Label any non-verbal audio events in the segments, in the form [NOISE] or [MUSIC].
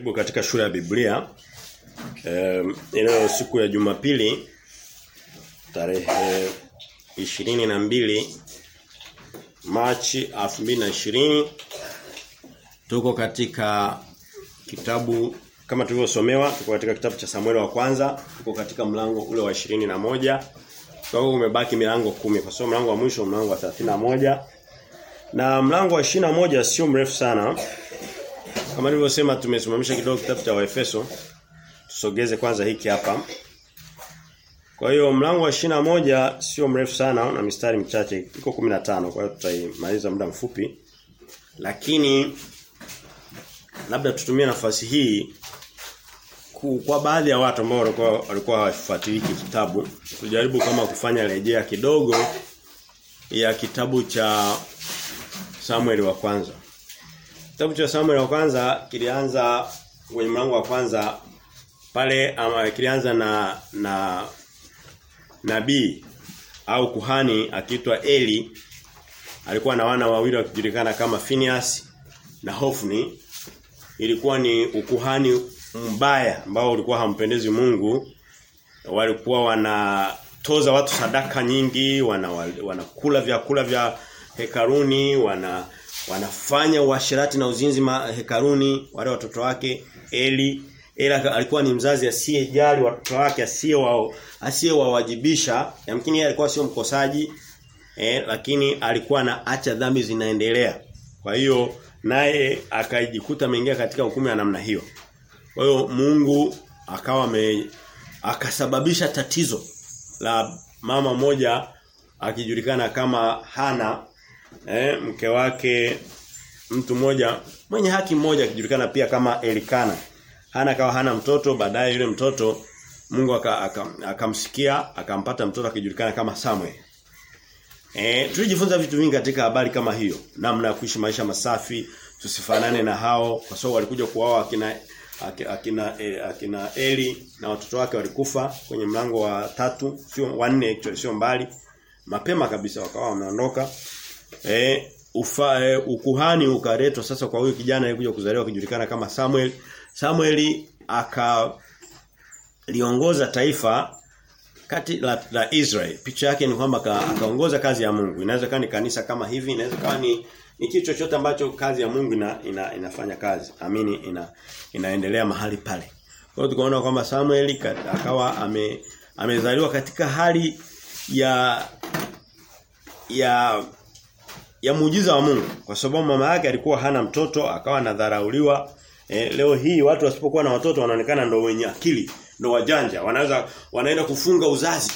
Karibu katika shule ya Biblia. Um, siku ya Jumapili tarehe ishirini na mbili Machi 2020 tuko katika kitabu kama tulivyosomewa tuko katika kitabu cha Samuel wa kwanza tuko katika mlango ule wa ishirini na moja. Kwa hiyo umebaki milango kumi kwa sababu mlango wa mwisho mlango wa moja. Na mlango wa moja sio mrefu sana kama nilivyosema tumesimamisha kidogo kitabu cha Waefeso. Tusogeze kwanza hiki hapa. Kwa hiyo mlango wa moja sio mrefu sana na mistari michache iko 15 kwa hiyo tutaimaliza muda mfupi. Lakini labda tutumie nafasi hii kwa baadhi ya watu ambao walikuwa walikuwa hawafuatilii kitabu tujaribu kama kufanya rejea kidogo ya kitabu cha Samuel wa kwanza. Kitabu cha Samuel wa kwanza kilianza kwenye mlango wa kwanza pale ama kilianza na na nabii au kuhani akiitwa Eli. Alikuwa na wana wawili wakijulikana kama Phineas na Hofni ilikuwa ni ukuhani mbaya ambao ulikuwa hampendezi Mungu. Walikuwa wanatoza watu sadaka nyingi wanakula wana wanakula vyakula vya hekaruni wana wanafanya uasherati na uzinzi hekaruni wale watoto wake Eli. Eli alikuwa ni mzazi asiyejali watoto wake asiye wao asiyewawajibisha yamkini yeye alikuwa sio mkosaji eh, lakini alikuwa na acha dhambi zinaendelea. Kwa hiyo naye akajikuta ameingia katika hukumu ya namna hiyo. Kwa hiyo Mungu akawa me, akasababisha tatizo la mama moja akijulikana kama Hana eh, mke wake mtu mmoja mwenye haki mmoja akijulikana pia kama Elikana. Hana kawa hana mtoto baadaye yule mtoto Mungu akamsikia aka, aka akampata mtoto akijulikana kama Samuel. Eh tulijifunza vitu vingi katika habari kama hiyo. Namna ya kuishi maisha masafi, tusifanane na hao kwa sababu walikuja kuoa akina akina eh, akina Eli na watoto wake walikufa kwenye mlango wa tatu sio wa nne actually sio mbali. Mapema kabisa wakawa wameondoka. Eh ufa eh, ukuhani ukaletwa sasa kwa huyu kijana aliyekuja kuzaliwa kujulikana kama Samuel. Samuel aka liongoza taifa kati la, la Israel. Picha yake ni kwamba akaongoza kazi ya Mungu. Inaweza kuwa ni kanisa kama hivi, inaweza kuwa ni ni kitu chochote ambacho kazi ya Mungu ina, ina, inafanya kazi. Amini ina inaendelea mahali pale. Kwa hiyo tukaona kwamba Samuel akawa ame amezaliwa katika hali ya ya ya muujiza wa Mungu. Kwa sababu mama yake alikuwa hana mtoto akawa anadharauliwa. E, leo hii watu wasipokuwa na watoto wanaonekana ndio wenye akili ndio wajanja. Wanaweza wanaenda kufunga uzazi.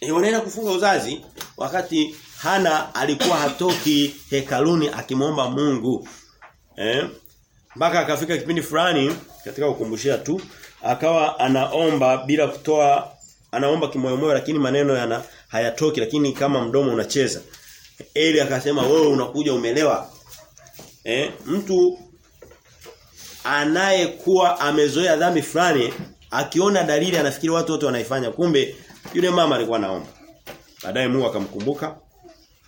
E, wanaenda kufunga uzazi wakati hana alikuwa hatoki hekaluni akimwomba Mungu. Eh mpaka akafika kipindi fulani katika kukumbushia tu akawa anaomba bila kutoa anaomba kimoyomoyo lakini maneno yana hayatoki lakini kama mdomo unacheza Eli akasema wewe unakuja umelewa. Eh, mtu anayekuwa amezoea dhambi fulani akiona dalili anafikiri watu wote wanaifanya kumbe yule mama alikuwa naomba. Baadaye Mungu akamkumbuka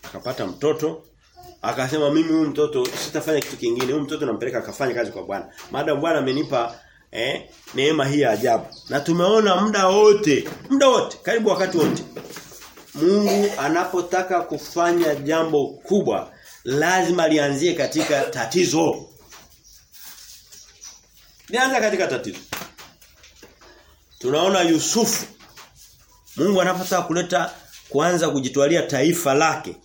akapata mtoto akasema mimi huyu mtoto sitafanya kitu kingine huyu mtoto nampeleka akafanya kazi kwa Bwana. Maadamu Bwana amenipa eh neema hii ya ajabu. Na tumeona muda wote, muda wote, karibu wakati wote Mungu anapotaka kufanya jambo kubwa lazima lianzie katika tatizo. Lianza katika tatizo. Tunaona Yusufu Mungu anapotaka kuleta kuanza kujitwalia taifa lake.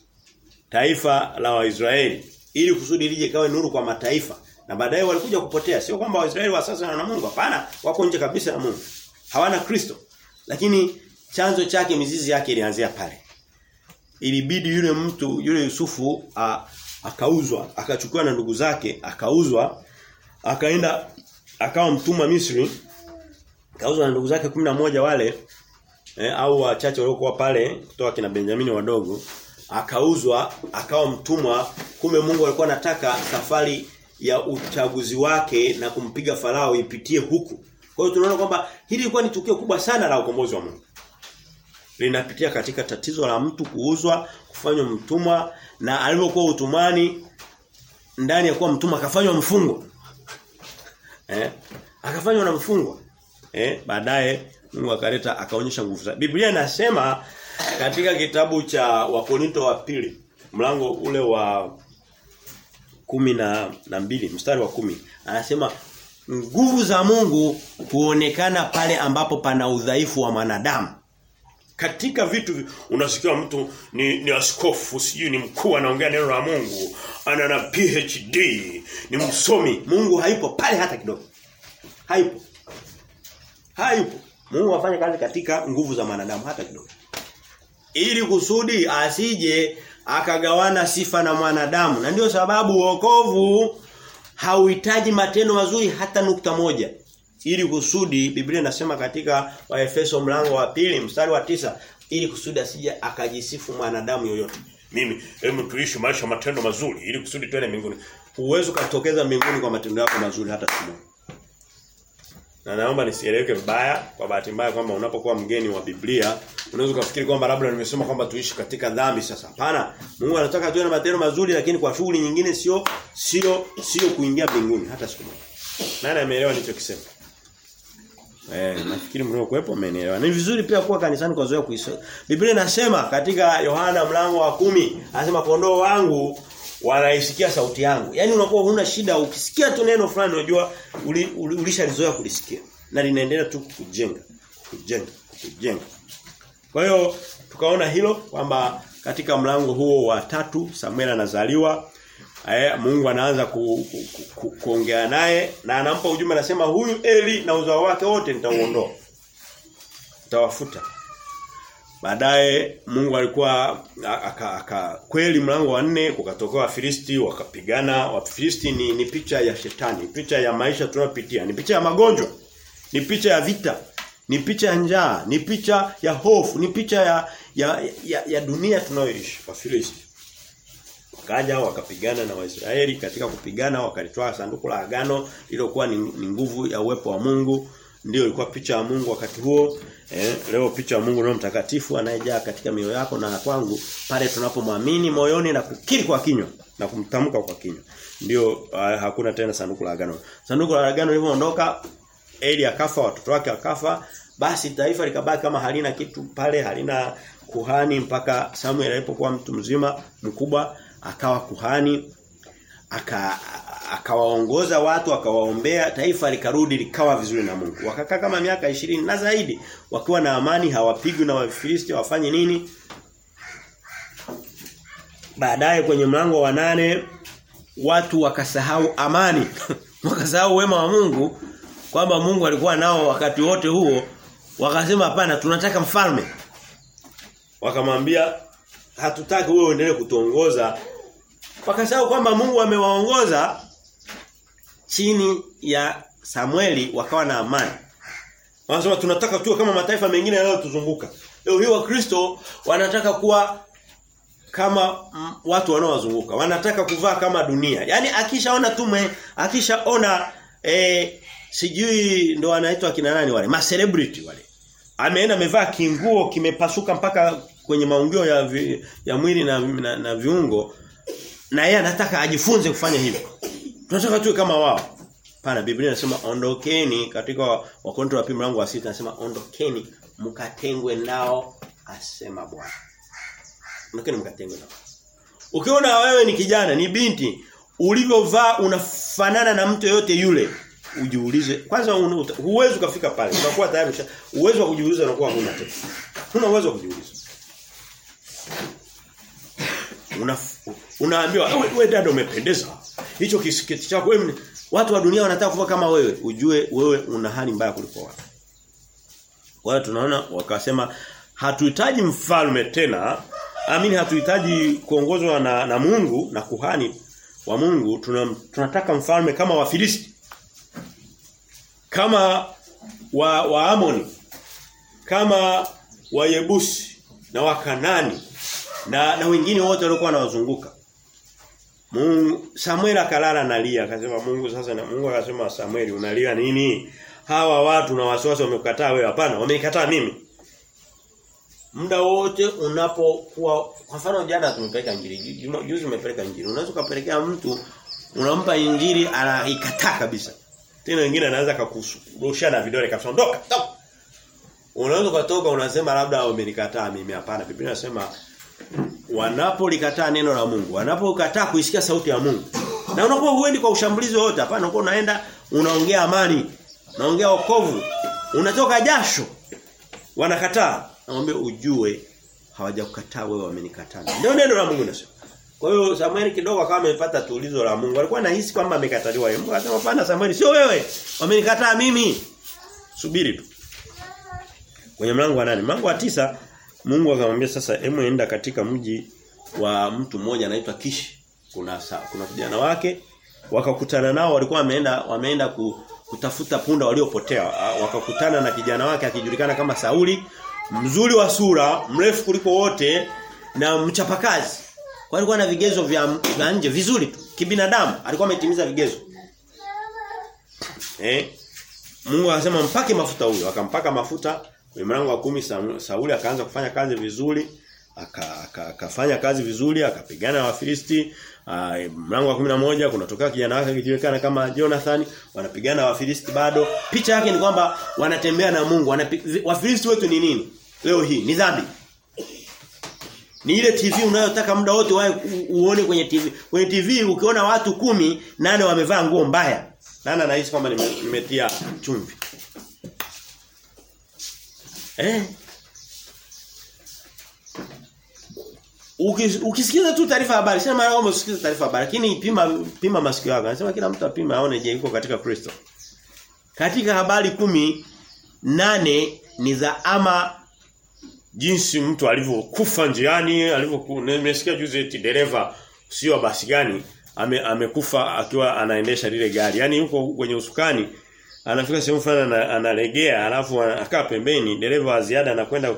Taifa la Waisraeli ili kusudi lije kawe nuru kwa mataifa na baadaye walikuja kupotea sio kwamba Waisraeli wa sasa na Mungu hapana wako nje kabisa na Mungu hawana Kristo lakini chanzo chake mizizi yake ilianzia pale. Ilibidi yule mtu yule Yusufu a, akauzwa akachukua na ndugu zake akauzwa akaenda akawa mtumwa Misri akauzwa na ndugu zake moja wale eh, au wachache waliokuwa pale kutoka kina Benjamini wadogo akauzwa akawa mtumwa. Kumbe Mungu alikuwa anataka safari ya uchaguzi wake na kumpiga farao ipitie huku. Kwa hiyo tunaona kwamba hili lilikuwa ni tukio kubwa sana la ukombozi wa Mungu linapitia katika tatizo la mtu kuuzwa, kufanywa mtumwa na alipokuwa utumani ndani ya kuwa mtumwa akafanywa mfungwa. Eh? Akafanywa na mfungwa. Eh? Baadaye Mungu akaleta akaonyesha nguvu zake. Biblia inasema katika kitabu cha Wakorinto wa pili mlango ule wa kumi na, na mbili mstari wa kumi anasema nguvu za Mungu huonekana pale ambapo pana udhaifu wa mwanadamu katika vitu unasikia mtu ni, ni askofu sijui ni mkuu anaongea neno la Mungu ana na PhD ni msomi. Mungu haipo pale hata kidogo. Haipo. Haipo. Mungu afanye kazi katika nguvu za mwanadamu hata kidogo. Ili kusudi asije akagawana sifa na mwanadamu. Na ndio sababu wokovu hauhitaji matendo mazuri hata nukta moja ili kusudi Biblia inasema katika Waefeso mlango wa pili mstari wa tisa ili kusudi asije akajisifu mwanadamu yoyote mimi hebu tuishi maisha matendo mazuri ili kusudi tuende mbinguni uwezo katokeza mbinguni kwa matendo yako mazuri hata siku na naomba nisieleweke vibaya kwa bahati mbaya kwamba unapokuwa mgeni wa Biblia unaweza kufikiri kwamba labda nimesema kwamba tuishi katika dhambi sasa. Hapana. Mungu anataka tuwe na matendo mazuri lakini kwa shughuli nyingine sio sio sio kuingia mbinguni hata siku moja. Nani ameelewa nilichokisema? Eh, nafikiri mlio kuepo mmenielewa. Ni vizuri pia kuwa kanisani kwa zoea kuisoma. Biblia inasema katika Yohana mlango wa kumi anasema kondoo wangu wanaisikia sauti yangu. Yaani unakuwa huna shida ukisikia tu neno fulani unajua uli, uli, ulishalizoea kulisikia na linaendelea tu kujenga, kujenga, kujenga. Kwa hiyo tukaona hilo kwamba katika mlango huo wa tatu Samuel anazaliwa Aya, Mungu anaanza ku, ku, ku, ku, kuongea naye na anampa ujumbe anasema huyu Eli na uzao wake wote nitauondoa. Nitawafuta. Baadaye Mungu alikuwa aka, aka kweli mlango wa nne kukatokea Wafilisti wakapigana. Wafilisti ni, ni picha ya shetani, picha ya maisha tunayopitia, ni picha ya magonjwa, ni picha ya vita, ni picha ya njaa, ni picha ya hofu, ni picha ya ya, ya, ya dunia tunayoishi Wafilisti. Wakaja wakapigana na Waisraeli. Katika kupigana wakalitoa sanduku la agano lilokuwa ni, ni nguvu ya uwepo wa Mungu. Ndio ilikuwa picha ya Mungu wakati huo. Eh, leo picha ya Mungu ndio Mtakatifu anayejaa katika mioyo yako na kwangu pale tunapomwamini moyoni na kukiri kwa kinywa na kumtamka kwa kinywa. Ndio uh, hakuna tena sanduku la agano. Sanduku la agano lilipoondoka Eli akafa watoto wake akafa basi taifa likabaki kama halina kitu pale halina kuhani mpaka Samuel alipokuwa mtu mzima mkubwa akawa kuhani aka akawaongoza watu akawaombea taifa likarudi likawa vizuri na Mungu. Wakakaa kama miaka ishirini na zaidi wakiwa na amani hawapigwi na Wafilisti wafanye nini. Baadaye kwenye mlango wa nane watu wakasahau amani. [LAUGHS] Wakasahau wema wa Mungu kwamba Mungu alikuwa nao wakati wote huo. Wakasema hapana tunataka mfalme. Wakamwambia hatutaki wewe uendelee kutuongoza wakasahau kwamba Mungu amewaongoza chini ya Samueli wakawa na amani. Wanasema tunataka tuwe kama mataifa mengine yanayotuzunguka. Leo hii wakristo wanataka kuwa kama watu wanaowazunguka. Wanataka kuvaa kama dunia. Yaani akishaona tume akishaona eh sijui ndo anaitwa kina nani wale celebrity wale. Ameenda amevaa kinguo kimepasuka mpaka kwenye maungio ya vi, ya mwili na, na, na viungo na yeye anataka ajifunze kufanya hivyo. Tunataka tuwe kama wao. Pana Biblia inasema ondokeni katika wakonto wa pili mlango wa sita anasema ondokeni mkatengwe nao asema Bwana. Ondokeni mkatengwe nao. Ukiona wewe ni kijana ni binti ulivyovaa unafanana na mtu yote yule ujiulize. Kwanza huwezi ukafika pale unakuwa tayari uwezo wa kujiuliza unakuwa huna tena. Huna uwezo wa kujiuliza. Una unaambiwa wewe we dada umependeza. Hicho kisiketi chako wewe watu wa dunia wanataka kuwa kama wewe. Ujue wewe una hali mbaya kuliko wao kwa hiyo tunaona wakasema hatuhitaji mfalme tena. Amini hatuhitaji kuongozwa na, na Mungu na kuhani wa Mungu. Tuna, tunataka mfalme kama wa Filisti kama wa Amoni kama wa Yebusi na wa Kanani na na wengine wote waliokuwa wanawazunguka Mungu Samuel akalala nalia akasema Mungu sasa na Mungu akasema Samuel unalia nini hawa watu na wasiwasi wamekukataa wewe hapana wamenikataa mimi muda wote unapokuwa kwa mfano jana tumepeleka injili juzi umepeleka injili unaweza kupelekea mtu unampa injili anaikataa kabisa Tena wengine anaweza kukurushia na vidole kabisa. Ondoka. Unaweza kutoka unasema labda wamenikataa mimi hapana. Biblia inasema wanapolikataa neno la Mungu, wanapokataa kuisikia sauti ya Mungu. Na unakuwa huendi kwa ushambulizi wote, hapana, unakuwa unaenda unaongea amani, unaongea wokovu, unatoka jasho. Wanakataa. Naomba ujue hawajakukataa wewe wamenikataa. Ndio neno la Mungu nasema. Kwa hiyo Samuel kidogo akawa amepata tulizo la Mungu. Alikuwa anahisi kwamba amekataliwa. Mungu akasema hapana Samuel sio wewe. Wamenikataa mimi. Subiri tu. Kwenye mlango wa nane, mlango wa tisa Mungu akamwambia sasa hemu enda katika mji wa mtu mmoja anaitwa Kishi. Kuna kuna vijana wake wakakutana nao walikuwa wameenda wameenda ku, kutafuta punda waliopotea. Wakakutana na kijana wake akijulikana kama Sauli, mzuri wa sura, mrefu kuliko wote na mchapakazi. Kwa alikuwa na vigezo vya, vya nje vizuri tu. Kibinadamu alikuwa ametimiza vigezo. Eh? Mungu akasema mpake mafuta huyo, akampaka mafuta kwenye mlango wa kumi Sauli akaanza kufanya kazi vizuri, akafanya aka, aka kazi vizuri, akapigana na Wafilisti. Mlango wa kumi na moja kunatokea kijana wake akijulikana kama Jonathan, wanapigana na Wafilisti bado. Picha yake ni kwamba wanatembea na Mungu. Wafilisti wetu ni nini? Leo hii ni dhambi. Ni ile TV unayotaka muda wote wae uone kwenye TV. Kwenye TV ukiona watu kumi nane wamevaa nguo mbaya. Nani anahisi kwamba nimetia chumvi? Eh? Ukis, ukisikiza tu taarifa habari, sema mara wewe usikize taarifa habari, lakini pima pima masikio yako. Anasema kila mtu apima aone je yuko katika Kristo. Katika habari kumi nane ni za ama jinsi mtu alivyokufa njiani, alivyokuwa nimesikia juzi eti dereva sio basi gani amekufa ame, akiwa anaendesha lile gari. Yaani yuko kwenye usukani anafika sehemu fulani analegea alafu akaa pembeni dereva wa ziada anakwenda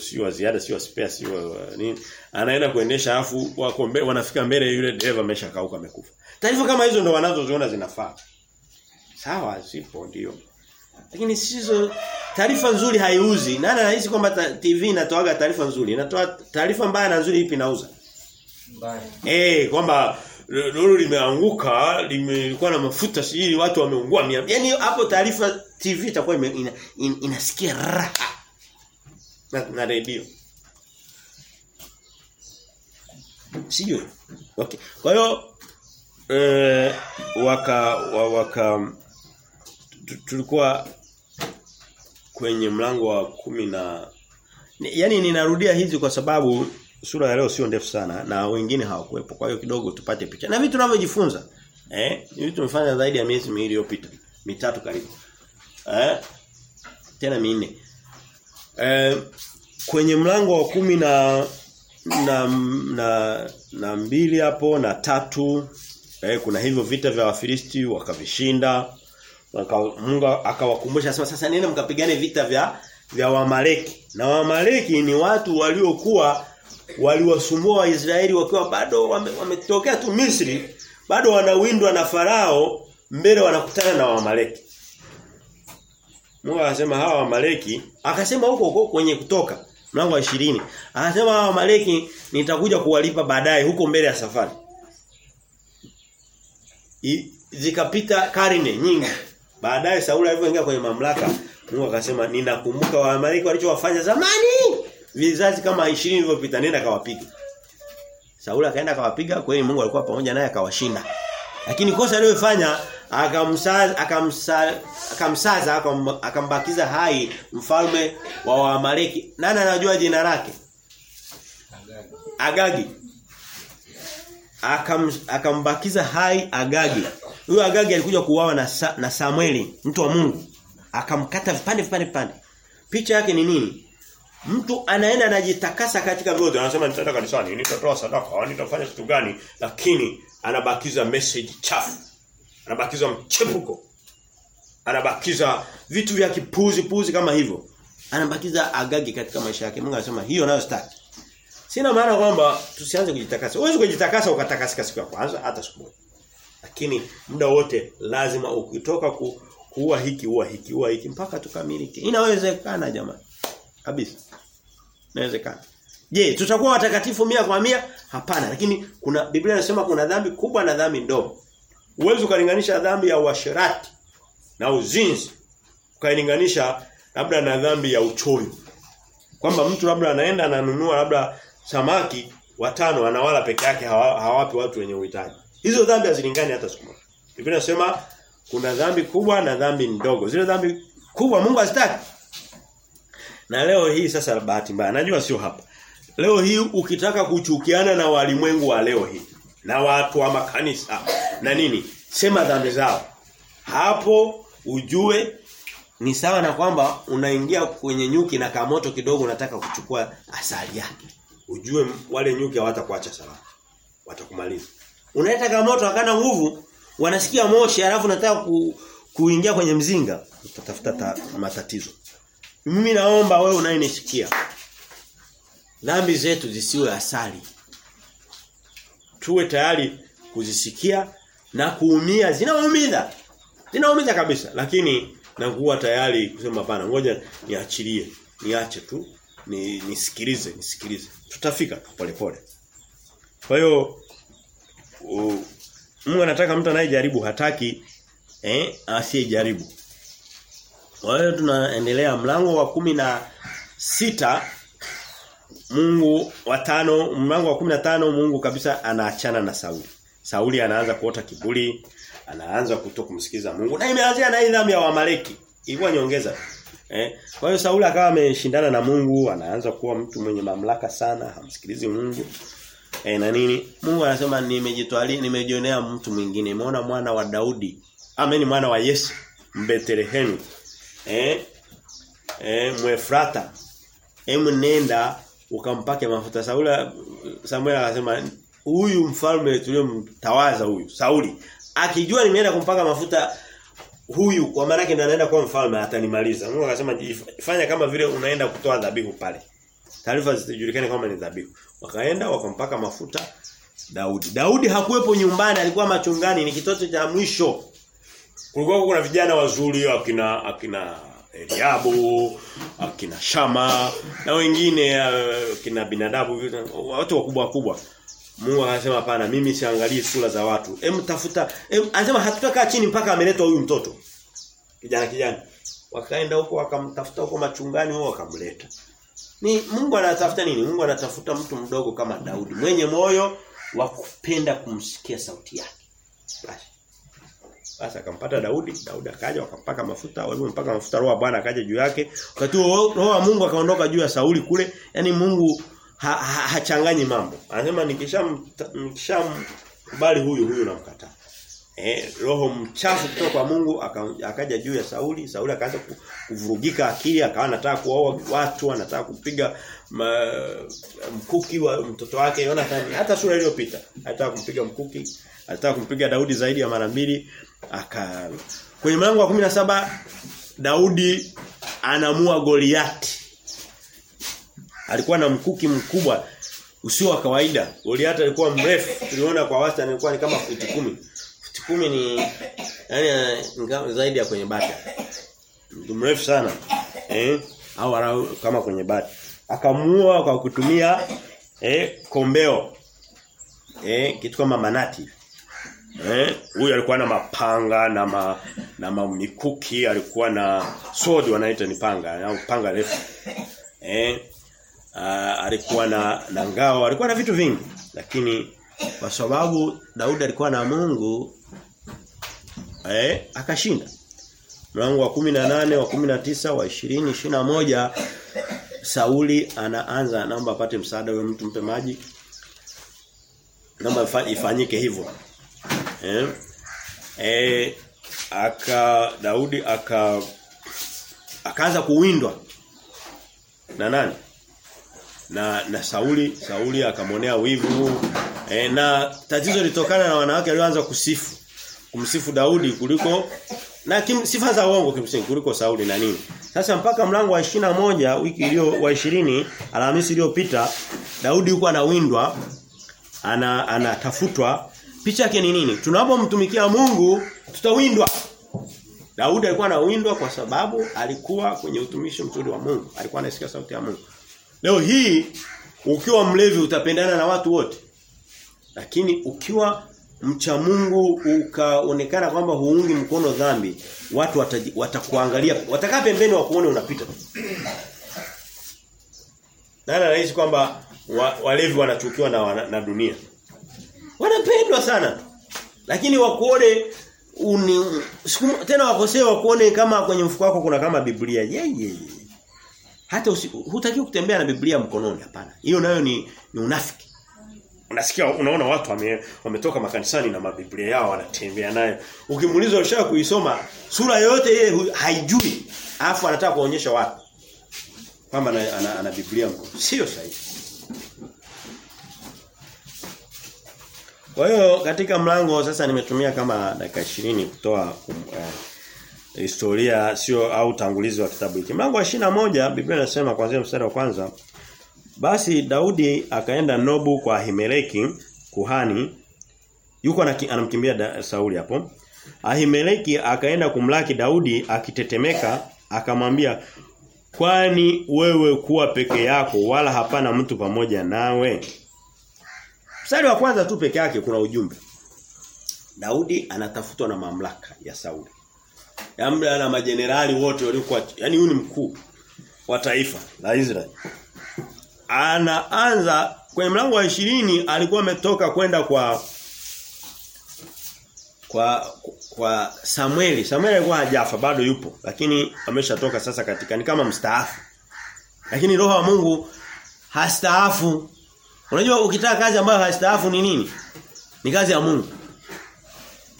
sio wa ziada sio spare sio nini anaenda kuendesha alafu wako mbele wanafika mbele yule dereva ameshakauka amekufa. Taarifa kama hizo ndo wanazoziona zinafaa. Sawa sipo ndio. Lakini sizo taarifa nzuri haiuzi. Nani anahisi kwamba TV inatoaga taarifa nzuri. Inatoa taarifa mbaya na nzuri ipi inauza? Mbaya. Eh kwamba lolo limeanguka limekuwa na mafuta sijui watu wameungua yani hapo taarifa TV itakuwa ina, in, inasikia raha na, na redio. Sijui. Okay. Kwa hiyo eh waka wa, waka tulikuwa kwenye mlango wa kumi na yani ninarudia hizi kwa sababu sura ya leo sio ndefu sana na wengine hawakuwepo. Kwa hiyo kidogo tupate picha. Na vitu tunavyojifunza eh hivi tumefanya zaidi ya miezi miwili iliyopita, mitatu karibu. Eh? Tena minne. Eh kwenye mlango wa kumi na na na, na mbili hapo na tatu eh kuna hivyo vita vya Wafilisti wakavishinda. Waka, Mungu akawakumbusha sasa sasa nene mkapigane vita vya vya Wamaleki. Na Wamaleki ni watu waliokuwa waliwasumbua Waisraeli wakiwa bado wametokea wame tu Misri bado wanawindwa na farao mbele wanakutana na Wamaleki Mungu akasema hawa Wamaleki akasema huko huko kwenye kutoka mlango wa 20 Anasema hawa Wamaleki nitakuja kuwalipa baadaye huko mbele ya safari. I, zikapita karne nyingi. Baadaye Sauli alipoingia kwenye mamlaka Mungu akasema ninakumbuka Waamaleki walichowafanya zamani vizazi kama 20 vilivyopita nenda kawapiga. Sauli akaenda akawapiga kweli Mungu alikuwa pamoja naye akawashinda. Lakini kosa aliyofanya akamsaza akamsaza akamsaza akambakiza hai mfalme wa Waamaleki. Nani anajua jina lake? Agagi. Akam, akambakiza hai Agagi. Huyo Agagi alikuja kuuawa na, na Samueli, mtu wa Mungu. Akamkata vipande vipande vipande. Picha yake ni nini? Mtu anaenda anajitakasa katika roho, Anasema nitaenda kanisani, nitatoa sadaka, nitafanya kitu gani? Lakini anabakiza message chafu. Anabakiza mchepuko. Anabakiza vitu vya kipuzi puzi kama hivyo. Anabakiza agagi katika maisha yake. Mungu anasema hiyo nayo sitaki. Sina maana kwamba tusianze kujitakasa. Huwezi kujitakasa ukatakasika siku ya kwanza hata siku moja. Lakini muda wote lazima ukitoka ku, kuua hiki uua hiki uua hiki mpaka tukamilike. Inawezekana jamani. Kabisa. Inawezekana. Je, tutakuwa watakatifu mia kwa mia? Hapana, lakini kuna Biblia inasema kuna dhambi kubwa na dhambi ndogo. Uwezo ukalinganisha dhambi ya uasherati na uzinzi ukailinganisha labda na dhambi ya uchoyo. Kwamba mtu labda anaenda ananunua labda samaki watano anawala peke yake hawa, hawapi watu wenye uhitaji. Hizo dhambi hazilingani hata siku moja. Biblia inasema kuna dhambi kubwa na dhambi ndogo. Zile dhambi kubwa Mungu hazitaki. Na leo hii sasa bahati mbaya najua sio hapa. Leo hii ukitaka kuchukiana na walimwengu wa leo hii na watu wa makanisa na nini sema dhambi zao. Hapo ujue ni sawa na kwamba unaingia kwenye nyuki na kamoto kidogo unataka kuchukua asali yake. Ujue wale nyuki hawatakuacha salama. Watakumaliza. Unaleta kamoto akana nguvu, wanasikia moshi alafu unataka ku, kuingia kwenye mzinga, utatafuta ta, matatizo. Mimi naomba wewe unayenisikia dhambi zetu zisiwe asali. Tuwe tayari kuzisikia na kuumia zinaumiza. Zinaumiza kabisa lakini na kuwa tayari kusema hapana ngoja niachilie niache tu ni nisikilize nisikilize tutafika polepole kwa hiyo Mungu anataka mtu anayejaribu hataki eh asiyejaribu kwa hiyo tunaendelea. Mlango wa kumi na sita Mungu wa tano mlango wa kumi na tano Mungu kabisa anaachana na Sauli. Sauli anaanza kuota kiburi anaanza kutokumsikiza Mungu. Na imeanzia na dhambi ya Wamaleki ilikuwa nyongeza. Eh kwa hiyo Sauli akawa ameshindana na Mungu anaanza kuwa mtu mwenye mamlaka sana hamsikilizi Mungu. Eh na nini? Mungu anasema nimejitwalia nimejionea mtu mwingine. Nimeona mwana wa Daudi. Ameni mwana wa Yesu. Mbethlehemu eh eh Mwefrata hem nenda ukampake mafuta Sauli Samuel akasema huyu mfalme tuliyomtawaza huyu Sauli akijua nimeenda kumpaka mafuta huyu kwa maana yake anaenda kuwa mfalme atanimaliza. Mungu akasema fanya kama vile unaenda kutoa dhabihu pale. Taarifa zisijulikane kama ni dhabihu. Wakaenda wakampaka mafuta Daudi. Daudi hakuwepo nyumbani, alikuwa machungani, ni kitoto cha mwisho. Kulikuwa kuna vijana wazuri akina akina Eliabu, akina Shama na wengine akina binadabu watu wakubwa wakubwa. Mungu akasema hapana mimi siangalii sura za watu. Hem tafuta em, anasema hatutakaa chini mpaka ameletwa huyu mtoto. Kijana kijana. Wakaenda huko wakamtafuta huko machungani huko wakamleta. Ni Mungu anatafuta nini? Mungu anatafuta mtu mdogo kama Daudi mwenye moyo wa kupenda kumsikia sauti yake. Basi. Basi akampata Daudi, Daudi akaja wakampaka mafuta, walipompaka mafuta roho Bwana akaja juu yake. Wakati roho wa Mungu akaondoka juu ya Sauli kule, yani Mungu ha, ha, ha, mambo. Anasema nikisham nikishamkubali huyu huyu namkataa. Eh, roho mchafu kutoka kwa Mungu akaja juu ya Sauli, Sauli akaanza kuvurugika akili, akawa anataka kuoa watu, anataka kupiga ma, mkuki wa mtoto wake Jonathan, hata sura iliyopita, anataka kumpiga mkuki, anataka kumpiga Daudi zaidi ya mara mbili, aka kwenye mlango wa 17 Daudi anamua Goliati alikuwa na mkuki mkubwa usio wa kawaida. Goliati alikuwa mrefu. Tuliona kwa wastani alikuwa ni kama futi kumi. Futi kumi ni yani zaidi ya kwenye bata. Mtu mrefu sana. Eh? Au kama kwenye bata. Akamuua kwa kutumia eh kombeo. Eh kitu kama manati. Eh huyu alikuwa na mapanga na ma, na mamikuki, alikuwa na sword wanaita ni panga au panga refu. Eh uh, alikuwa na na ngao, alikuwa na vitu vingi. Lakini kwa sababu Daudi alikuwa na Mungu eh akashinda. Mlango wa 18, wa 19, wa 20, 21 Sauli anaanza naomba apate msaada wewe mtu mpe maji. Naomba ifanyike hivyo. Eh? Eh aka Daudi aka akaanza kuwindwa na nani? Na na Sauli, Sauli akamwonea wivu. E, na tatizo litokana na wanawake walioanza kusifu. Kumsifu Daudi kuliko na kim, sifa za uongo kimsingi kuliko Sauli na nini. Sasa mpaka mlango wa moja wiki iliyo wa 20 Alhamisi iliyopita Daudi yuko anawindwa ana anatafutwa picha yake ni nini? Tunapomtumikia Mungu tutawindwa. Daudi alikuwa anawindwa kwa sababu alikuwa kwenye utumishi mzuri wa Mungu. Alikuwa anasikia sauti ya Mungu. Leo hii ukiwa mlevi utapendana na watu wote. Lakini ukiwa mcha Mungu ukaonekana kwamba huungi mkono dhambi, watu watakuangalia, watakaa pembeni wakuone unapita. Nani anahisi kwamba wa, walevi wanachukiwa na, na, na dunia? Wanapendwa sana. Lakini wakuone uni siku, tena wakosea wakuone kama kwenye mfuko wako kuna kama Biblia. Ye, ye, ye. Hata usi- hutakiwi kutembea na Biblia mkononi hapana. Hiyo nayo ni, ni unafiki. Unasikia unaona watu wame, wametoka makanisani na mabiblia yao wanatembea nayo. Ukimuuliza ushaka kuisoma sura yote hu- haijui. Alafu anataka kuonyesha watu kwamba ana, ana, ana Biblia mkononi. Sio sahihi. Kwa hiyo katika mlango sasa nimetumia kama dakika 20 kutoa kum, eh, historia sio au utangulizi wa kitabu hiki. Mlango wa 21 Biblia inasema kuanzia mstari wa kwanza basi Daudi akaenda Nobu kwa Ahimeleki kuhani yuko anamkimbia Sauli hapo. Ahimeleki akaenda kumlaki Daudi akitetemeka akamwambia kwani wewe kuwa peke yako wala hapana mtu pamoja nawe. Mstari wa kwanza tu peke yake kuna ujumbe. Daudi anatafutwa na mamlaka ya Sauli. Yamla na majenerali wote waliokuwa yani huyu ni mkuu wa taifa la Israeli. Anaanza kwenye mlango wa ishirini alikuwa ametoka kwenda kwa kwa kwa Samueli. Samueli alikuwa hajafa bado yupo lakini ameshatoka sasa katika ni kama mstaafu. Lakini roho wa Mungu hastaafu. Unajua ukitaka kazi ambayo haistaafu ni nini? Ni kazi ya Mungu.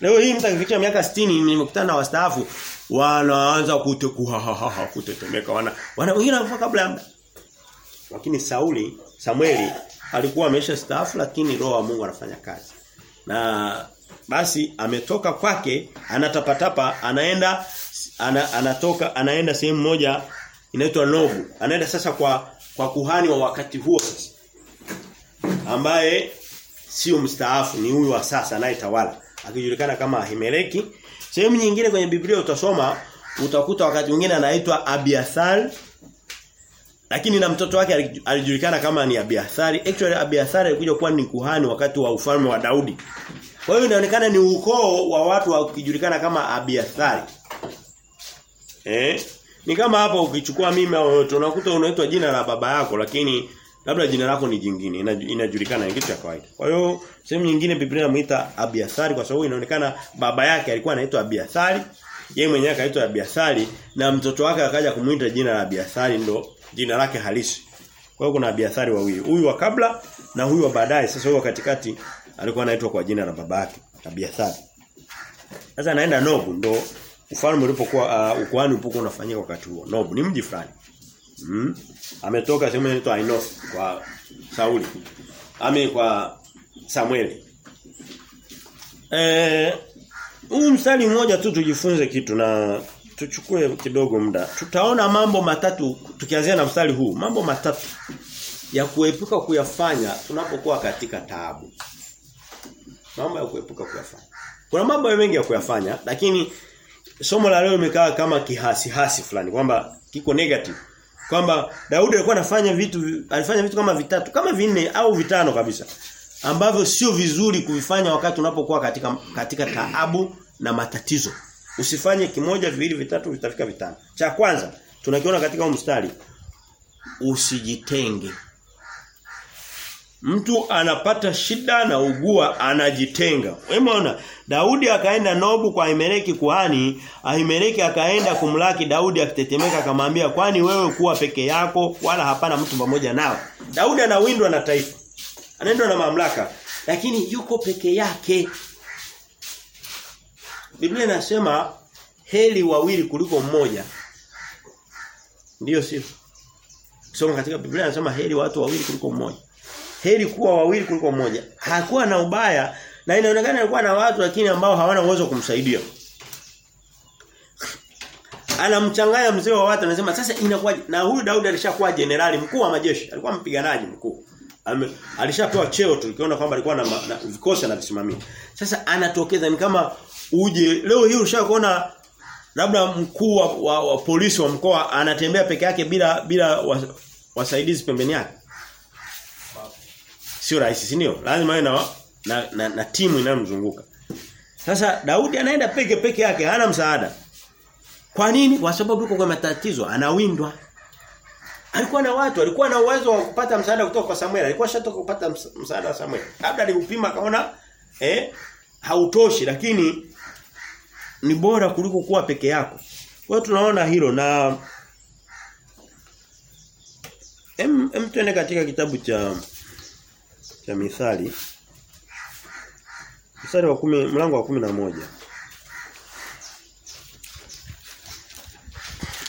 Leo hii mtu akifikia miaka 60 nimekutana na wastaafu wanaanza kutekuhahaha kutetemeka wana wana wengine wanakufa kabla ya. Lakini Sauli, Samueli alikuwa amesha staafu lakini roho wa Mungu anafanya kazi. Na basi ametoka kwake anatapatapa anaenda ana, anatoka anaenda sehemu moja inaitwa Nobu. Anaenda sasa kwa kwa kuhani wa wakati huo sasa. Ambaye sio mstaafu ni huyu wa sasa anayetawala akijulikana kama Ahimeleki. Sehemu nyingine kwenye Biblia utasoma utakuta wakati mwingine anaitwa Abiathar lakini na mtoto wake alijulikana kama ni Abiathari. Actually Abiathari alikuja kuwa ni kuhani wakati wa ufalme wa Daudi. Kwa hiyo inaonekana ni ukoo wa watu wakijulikana kama Abiathari. Eh? Ni kama hapa ukichukua mimi au unakuta unaitwa jina la baba yako lakini labda jina lako ni jingine inajulikana ni kitu cha kawaida. Kwa hiyo sehemu nyingine Biblia inamuita Abiathari kwa sababu inaonekana baba yake alikuwa anaitwa Abiathari, yeye mwenyewe akaitwa Abiathari na mtoto wake akaja kumuita jina la Abiathari ndo jina lake halisi. Kwa hiyo kuna Abiathari wawili. Huyu wa kabla na huyu wa baadaye. Sasa huyu katikati alikuwa anaitwa kwa jina la baba yake, Abiathari. Sasa anaenda Nobu ndo ufalme ulipokuwa uh, ukoani ulipokuwa unafanyika wakati huo. Nobu ni mji fulani. Mm. Ametoka sehemu inaitwa Ainoth kwa Sauli. Ame kwa Samueli. Eh huu mstari mmoja tu tujifunze kitu na tuchukue kidogo muda. Tutaona mambo matatu tukianzia na mstari huu. Mambo matatu ya kuepuka kuyafanya tunapokuwa katika taabu. Mambo ya kuepuka kuyafanya. Kuna mambo mengi ya kuyafanya lakini somo la leo limekaa kama kihasi hasi fulani kwamba kiko negative. Kwamba Daudi alikuwa anafanya vitu alifanya vitu kama vitatu kama vinne au vitano kabisa ambavyo sio vizuri kuvifanya wakati unapokuwa katika katika taabu na matatizo. Usifanye kimoja, viwili, vitatu, vitafika vitano. Cha kwanza tunakiona katika huu mstari usijitenge. Mtu anapata shida na ugua anajitenga. Umeona? Daudi akaenda Nobu kwa Ahimeleki kuhani, Ahimeleki akaenda kumlaki Daudi akitetemeka akamwambia kwani wewe kuwa peke yako wala hapana mtu pamoja nao. Daudi anawindwa na taifa. Anaendwa na mamlaka lakini yuko peke yake. Biblia inasema heli wawili kuliko mmoja. Ndiyo sio? Soma katika Biblia inasema heli watu wawili kuliko mmoja. Heli kuwa wawili kuliko mmoja. Hakuwa na ubaya na inaonekana alikuwa na watu lakini ambao hawana uwezo kumsaidia. Anamchanganya mzee wa watu anasema sasa inakuwa na huyu Daudi alishakuwa jenerali mkuu wa majeshi, alikuwa mpiganaji mkuu. Alishapewa cheo tulikiona kwamba alikuwa na, na vikosi anavisimamia. Sasa anatokeza ni kama uje leo hii ushakuona labda mkuu wa, wa, wa polisi wa mkoa anatembea peke yake bila bila wasaidizi pembeni yake. Sio rahisi, si ndio? Lazima awe na na, na, na timu inayomzunguka. Sasa Daudi anaenda peke peke yake hana msaada. Kwa nini? Kwa sababu yuko kwa matatizo, anawindwa. Alikuwa na watu, alikuwa na uwezo wa kupata msaada kutoka kwa Samuel. Alikuwa shatoka kupata msaada wa Samuel. Labda aliupima akaona eh hautoshi lakini ni bora kuliko kuwa peke yako. Kwa tunaona hilo na em, em tuende katika kitabu cha cha Mithali. Mstari wa kumi, mlango wa kumi na moja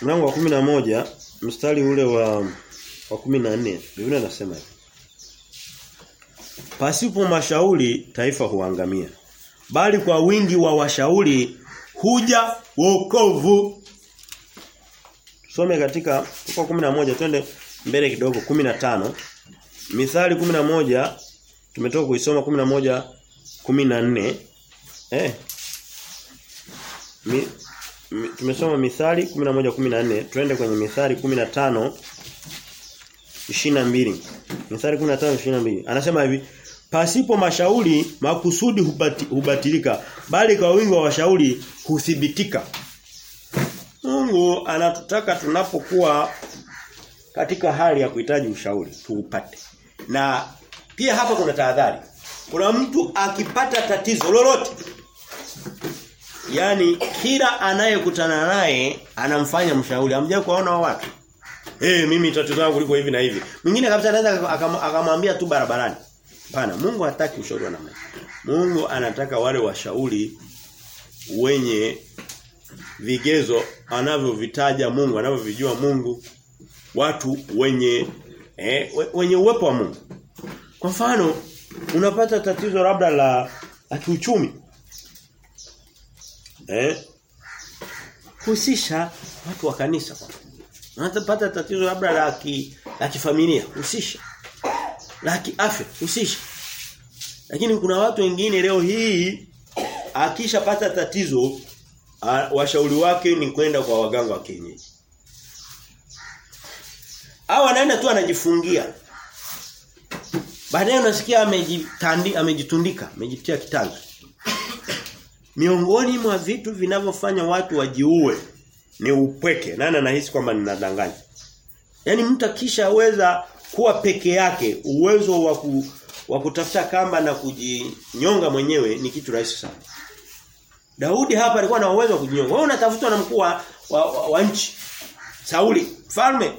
Mlango wa kumi na moja mstari ule wa wa kumi na nne Biblia inasema hivi. Pasipo mashauri taifa huangamia. Bali kwa wingi wa washauri huja wokovu. Tusome katika kwa 11 twende mbele kidogo 15. Mithali 11 tumetoka kuisoma 11 14. Eh. Tumesoma Mithali 11 14, twende kwenye Mithali 15 22. Mithali 15 22. Anasema hivi, pasipo mashauri makusudi hubati, hubatilika, bali kwa wingi wa washauri huthibitika. Mungu anatutaka tunapokuwa katika hali ya kuhitaji ushauri tuupate. Na pia hapa kuna tahadhari. Kuna mtu akipata tatizo lolote Yaani kila anayekutana naye anamfanya mshauri. Hamja kuona watu. Eh hey, mimi tatizo langu liko hivi na hivi. Mwingine kabisa anaweza akamwambia tu barabarani. Hapana, Mungu hataki ushauri wa namna. Mungu anataka wale washauri wenye vigezo anavyovitaja Mungu, anavyovijua Mungu, watu wenye eh, wenye uwepo wa Mungu. Kwa mfano, unapata tatizo labda la la kiuchumi. Eh? Husisha watu wa kanisa kwa. Unapata tatizo labda la ki, la kifamilia, husisha. La kiafya, husisha. Lakini kuna watu wengine leo hii akishapata tatizo washauri wake ni kwenda kwa waganga wa kienyeji. Au anaenda tu anajifungia. Baadaye unasikia amejitandi amejitundika, amejitia kitanda. Miongoni mwa vitu vinavyofanya watu wajiue ni upweke. Nani anahisi kwamba ninadanganya? Yaani mtu akishaweza kuwa peke yake, uwezo wa ku, wa kutafuta kamba na kujinyonga mwenyewe ni kitu rahisi sana. Daudi hapa alikuwa na uwezo wa kujinyonga. Wewe unatafutwa na mkuu wa, wa, wa, wa nchi. Sauli, mfalme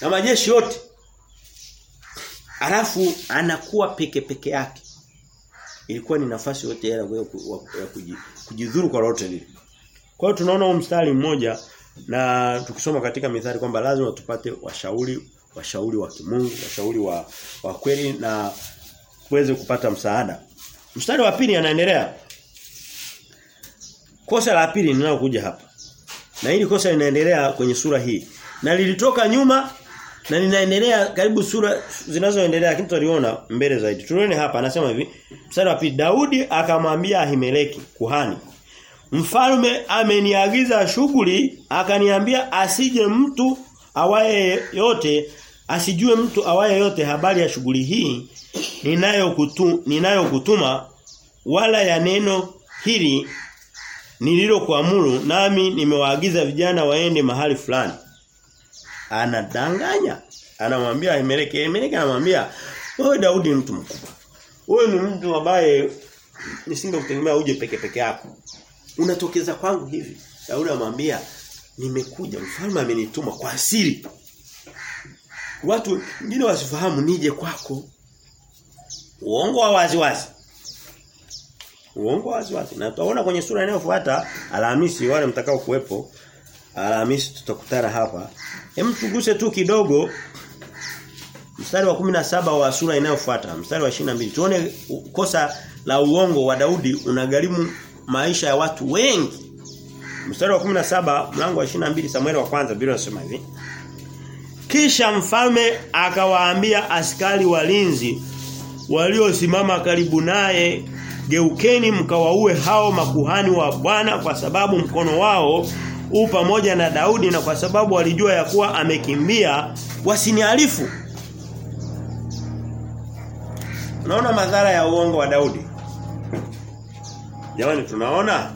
na majeshi yote. Alafu anakuwa peke peke yake. Ilikuwa ni nafasi yote ya kujidhuru kwa lolote lile. Kwa hiyo tunaona huu mstari mmoja na tukisoma katika mithali kwamba lazima tupate washauri washauri wa kimungu, washauri wa wa kweli na kuweze kupata msaada. Mstari wa pili anaendelea. Kosa la pili linalokuja hapa. Na hili kosa linaendelea kwenye sura hii. Na lilitoka nyuma na ninaendelea karibu sura zinazoendelea lakini tutaliona mbele zaidi. Tuone hapa anasema hivi, mstari wa pili Daudi akamwambia Ahimeleki kuhani Mfalme ameniagiza shughuli akaniambia asije mtu awaye yote asijue mtu awaye yote habari ya shughuli hii ninayokutu ninayokutuma wala ya neno hili nililokuamuru nami nimewaagiza vijana waende mahali fulani anadanganya. Anamwambia Emeleke, Emeleke anamwambia wewe Daudi mtu mkubwa. Wewe ni mtu ambaye nisingekutegemea uje peke peke yako. Unatokeza kwangu hivi. Daudi anamwambia nimekuja. Mfalme amenituma kwa siri watu wengine wasifahamu nije kwako. Uongo wa wazi wazi uongo wa wazi wazi na tutaona kwenye sura inayofuata Alhamisi wale mtakao kuwepo Alhamisi tutakutana hapa. Hem tuguse tu kidogo. Mstari wa 17 wa sura inayofuata mstari wa 22 tuone kosa la uongo wa Daudi unagharimu maisha ya watu wengi. Mstari wa 17 mlango wa 22 Samueli wa kwanza Biblia inasema hivi. Kisha mfalme akawaambia askari walinzi waliosimama karibu naye geukeni mkawaue hao makuhani wa Bwana kwa sababu mkono wao u pamoja na Daudi na kwa sababu walijua ya kuwa amekimbia wasinialifu Unaona madhara ya uongo wa Daudi? Jamani tunaona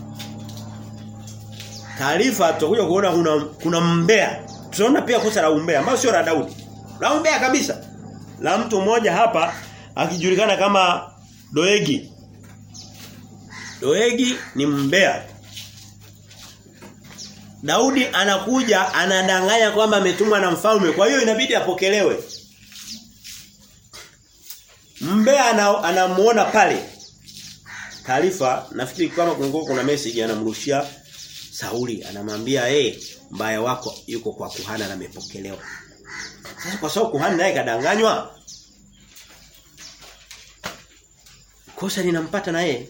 taarifa tutakuja kuona kuna kuna mbea. Tunaona pia kosa la umbea ambao sio la Daudi. La umbea kabisa. La mtu mmoja hapa akijulikana kama Doegi. Doegi ni mbea. Daudi anakuja anadanganya kwamba ametumwa na mfalme kwa hiyo inabidi apokelewe. Mbea anamuona pale. Taarifa nafikiri kama kungoko kuna message anamrushia Sauli anamwambia eh hey, mbaya wako yuko kwa kuhana na amepokelewa. Sasa kwa sababu kuhani naye kadanganywa kosa linampata na yeye.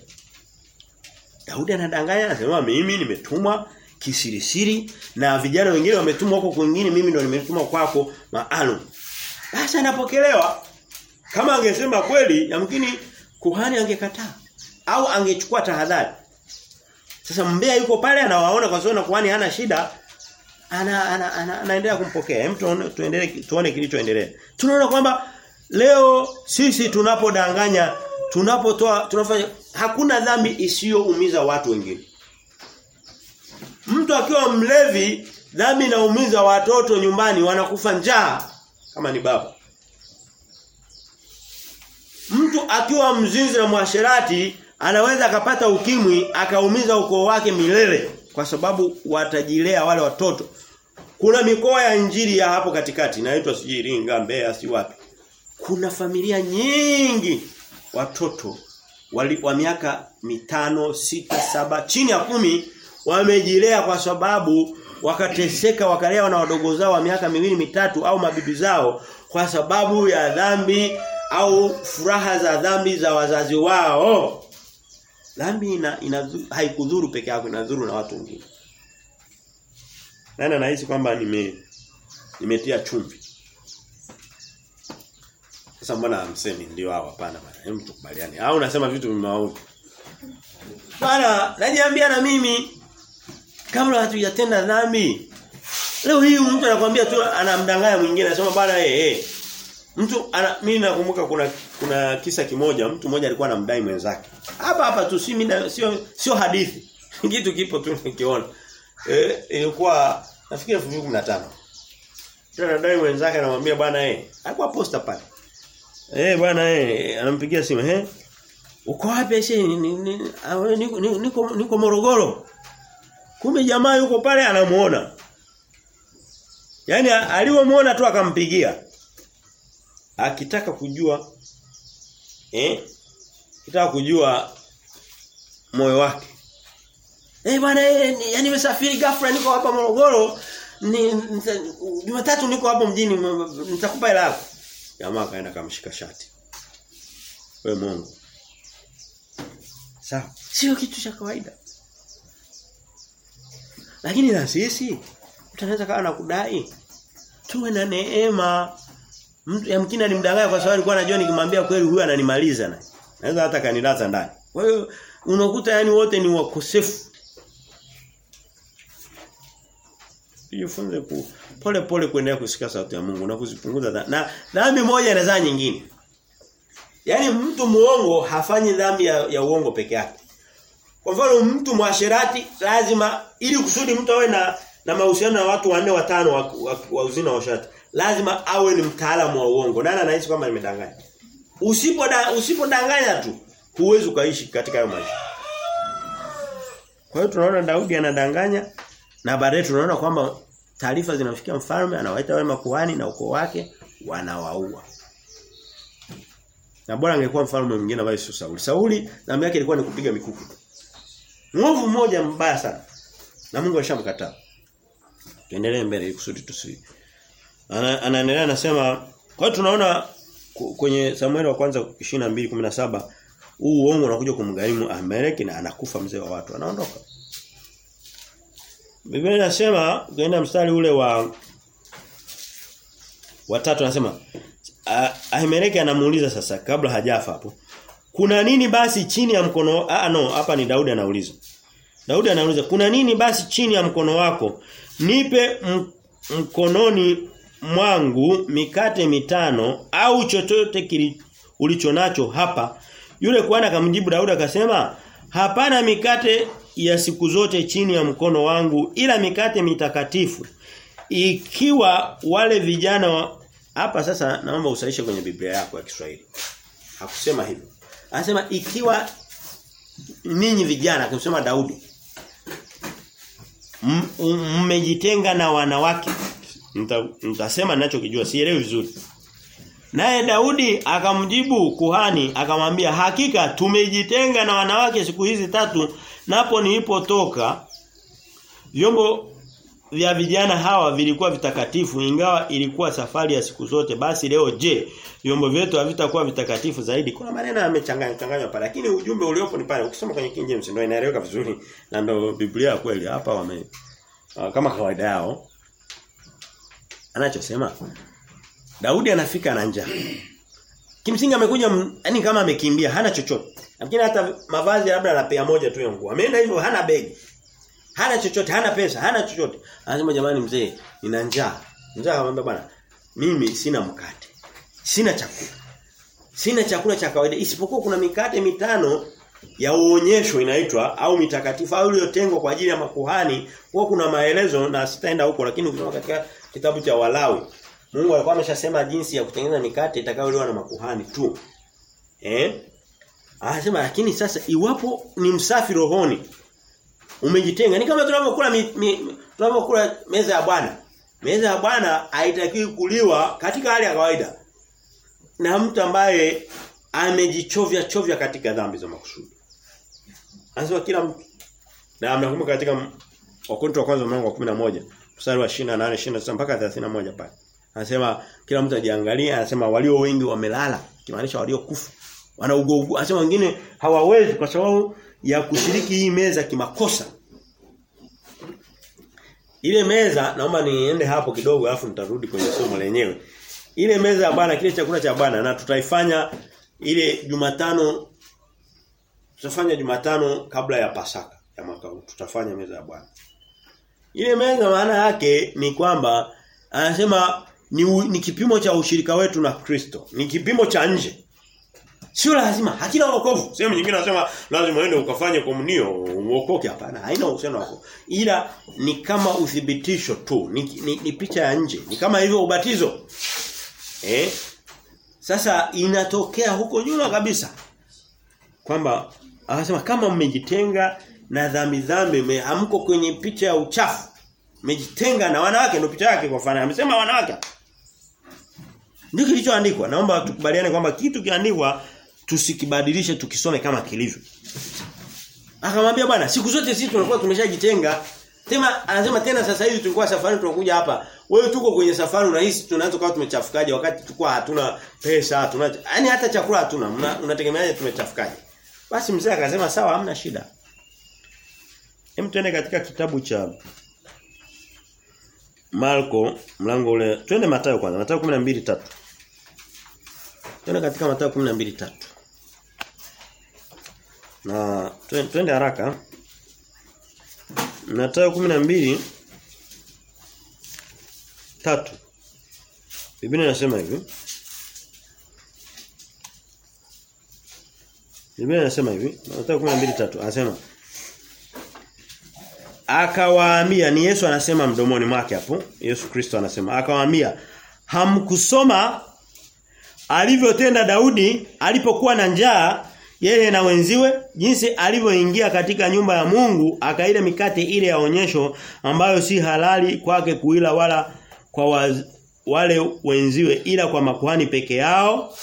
Daudi anadanganya anasema mimi nimetumwa kisirisiri na vijana wengine wametumwa huko kwingine mimi ndo nimetumwa kwako maalum. Basi anapokelewa. Kama angesema kweli yamkini kuhani angekataa au angechukua tahadhari. Sasa mbea yuko pale anawaona kwa sababu kuhani hana shida ana anaendelea ana, ana ana kumpokea. Hem tuendelee tuone kilichoendelea. Tunaona kwamba leo sisi tunapodanganya, tunapotoa tunafanya hakuna dhambi isiyoumiza watu wengine. Mtu akiwa mlevi, dhambi inaumiza watoto nyumbani wanakufa njaa kama ni baba. Mtu akiwa mzinzi na mwasherati anaweza akapata ukimwi akaumiza ukoo wake milele kwa sababu watajilea wale watoto. Kuna mikoa ya injili ya hapo katikati inaitwa sijiringa mbea si wapi. Kuna familia nyingi watoto wa miaka mitano, sita, saba, chini ya kumi wamejilea kwa sababu wakateseka wakalea na wadogo zao wa miaka miwili mitatu au mabibi zao kwa sababu ya dhambi au furaha za dhambi za wazazi wao. Dhambi ina, ina haikudhuru peke yako inadhuru na watu wengine. Nani anahisi kwamba nime nimetia chumvi? Sasa mbona amsemi ndio hao hapana bana. Hebu tukubaliane. Au unasema vitu vimewaudi. Bana, najiambia na mimi kabla hatujatenda dhambi. Leo hii mtu anakuambia tu anamdanganya mwingine anasema bana eh hey, hey. Mtu ana, mimi nakumbuka kuna kuna kisa kimoja mtu mmoja alikuwa anamdai mwenzake. Hapa hapa tu si mida, sio sio hadithi. [LAUGHS] Kitu kipo tu nikiona. Eh ilikuwa nafikiri 2015. Tena anadai mwenzake anamwambia bwana eh alikuwa posta pale. Eh bwana eh anampigia simu eh Uko wapi niko niko niko Morogoro. Kumbe jamaa yuko pale anamuona. Yaani aliyomuona tu akampigia. Akitaka kujua eh kitaka kujua moyo wake. Eh bwana eh yani nimesafiri ghafla niko hapa Morogoro ni Jumatatu niko hapo mjini nitakupa hela yako. Jamaa kaenda kamshika shati. Wewe Mungu. Sawa. Sio kitu cha kawaida lakini na sisi mtu anaweza kawa anakudai tuwe na neema Mtu yamkini alimdanganya kwa sababu alikuwa anajua nikimwambia kweli huyu ananimaliza naye. Naweza hata kanilaza ndani. Kwa hiyo unakuta yani wote ni wakosefu. Jifunze ku pole pole kuendelea kusikia sauti ya Mungu na kuzipunguza dhambi. Na dhambi moja inazaa nyingine. Yaani mtu muongo hafanyi dhambi ya, ya uongo peke yake. Kwa mfano mtu mwasherati lazima ili kusudi mtu awe na na mahusiano na watu wanne watano wa, wa, wa uzina wa shati lazima awe ni mtaalamu wa uongo. Nani anahisi kwamba nimedanganya? Usipo da, usipodanganya tu huwezi ukaishi katika hayo maisha. Kwa hiyo tunaona Daudi anadanganya na baadaye tunaona kwamba taarifa zinamfikia mfalme anawaita wale makuhani na ukoo wake wanawaua. Na bora angekuwa mfalme mwingine sio Sauli. Sauli dhambi yake ilikuwa ni kupiga mikuki. Mwovu mmoja mbaya sana. Na Mungu alishamkataa. Tuendelee mbele ili kusudi tusi. Ana, anaendelea anasema kwa hiyo tunaona kwenye Samuel wa kwanza 22:17 huu uongo unakuja kumgharimu Amaleki na anakufa mzee wa watu anaondoka. Biblia inasema ukienda mstari ule wa watatu anasema Ahimeleki anamuuliza sasa kabla hajafa hapo. Kuna nini basi chini ya mkono ah no hapa ni Daudi anauliza. Daudi anauliza kuna nini basi chini ya mkono wako? Nipe mkononi mwangu mikate mitano au chochote kili ulichonacho hapa. Yule kuhani akamjibu Daudi akasema, "Hapana mikate ya siku zote chini ya mkono wangu ila mikate mitakatifu. Ikiwa wale vijana hapa sasa naomba usaishe kwenye Biblia yako ya Kiswahili. Hakusema hivyo. Anasema ikiwa ninyi vijana akimsema Daudi mmejitenga na wanawake nitasema ninachokijua sielewi vizuri. Naye Daudi akamjibu kuhani akamwambia hakika tumejitenga na wanawake siku hizi tatu napo nilipotoka vyombo vya vijana hawa vilikuwa vitakatifu ingawa ilikuwa safari ya siku zote basi leo je vyombo vyetu havitakuwa vitakatifu zaidi? Kuna maneno yamechanganywa changanywa pale lakini ujumbe uliopo ni pale. Ukisoma kwenye King James ndio inaeleweka vizuri na ndio Biblia kweli. Hapa wame uh, kama kawaida yao anachosema Daudi anafika na njaa. Kimsingi amekuja yani kama amekimbia hana chochote. Lakini hata mavazi labda anapea moja tu ya nguo. Ameenda hivyo hana begi hana chochote hana pesa hana chochote. Anasema jamani mzee nina njaa. Mzee akamwambia bwana mimi sina mkate sina chakula sina chakula cha kawaida isipokuwa kuna mikate mitano ya uonyesho inaitwa au mitakatifu au iliyotengwa kwa ajili ya makuhani. Huwa kuna maelezo na sitaenda huko lakini ukisoma katika kitabu cha Walawi Mungu alikuwa ameshasema jinsi ya kutengeneza mikate itakayoliwa na makuhani tu. Eh? Anasema lakini sasa iwapo ni msafi rohoni umejitenga. Ni kama tunavyokula tunavyokula meza ya Bwana. Meza ya Bwana haitakiwi kuliwa katika hali ya kawaida na mtu ambaye amejichovya chovya katika dhambi za makusudi. Anasema kila mtu. Na amekumbuka katika wakonto wa kwanza mlango wa 11 mstari wa 28 29 mpaka 31 pale. Anasema kila mtu ajiangalie anasema walio wengi wamelala kimaanisha walio kufa wana ugogo anasema wengine hawawezi kwa sababu ya kushiriki hii meza kimakosa ile meza naomba niende hapo kidogo alafu nitarudi kwenye somo lenyewe. Ile meza ya bwana kile chakula cha bwana na tutaifanya ile Jumatano tutafanya Jumatano kabla ya Pasaka ya mwaka huu. Tutafanya meza ya bwana. Ile meza maana yake ni kwamba anasema ni, ni kipimo cha ushirika wetu na Kristo. Ni kipimo cha nje Sio lazima, hakina wokovu. Sehemu nyingine nasema lazima uende ukafanye komunio, uokoke hapana. Haina uhusiano wako. Ila ni kama uthibitisho tu, ni, ni, ni picha ya nje. Ni kama hivyo ubatizo. Eh? Sasa inatokea huko nyuma kabisa kwamba anasema kama mmejitenga na dhambi dhambi hamko kwenye picha ya uchafu. Mmejitenga na wanawake ndio picha yake kwa mfano. Amesema wanawake. Ndio kilichoandikwa. Naomba tukubaliane kwamba kitu kiandikwa tusikibadilishe tukisome kama kilivyo. Akamwambia bwana siku zote sisi tunakuwa tumeshajitenga. Tena anasema tena sasa hivi tulikuwa safari tunakuja hapa. Wewe tuko kwenye safari unahisi tunaanza kuwa tumechafukaje wakati tulikuwa hatuna pesa, hatuna yani hata chakula hatuna. Unategemeaje tumechafukaje? Basi mzee akasema sawa hamna shida. Hem tuende katika kitabu cha Marko mlango ule twende Mathayo kwanza Mathayo 12:3 Twende katika Mathayo 12:3 Na twende haraka. Mathayo 12 tatu. Biblia inasema hivi. Biblia inasema hivi. Mathayo 12:3 anasema akawaambia ni Yesu anasema mdomoni mwake hapo. Yesu Kristo anasema akawaambia hamkusoma alivyotenda Daudi alipokuwa na njaa yeye na wenziwe jinsi alivyoingia katika nyumba ya Mungu akaila mikate ile ya onyesho ambayo si halali kwake kuila wala kwa waz, wale wenziwe ila kwa makuhani peke yao.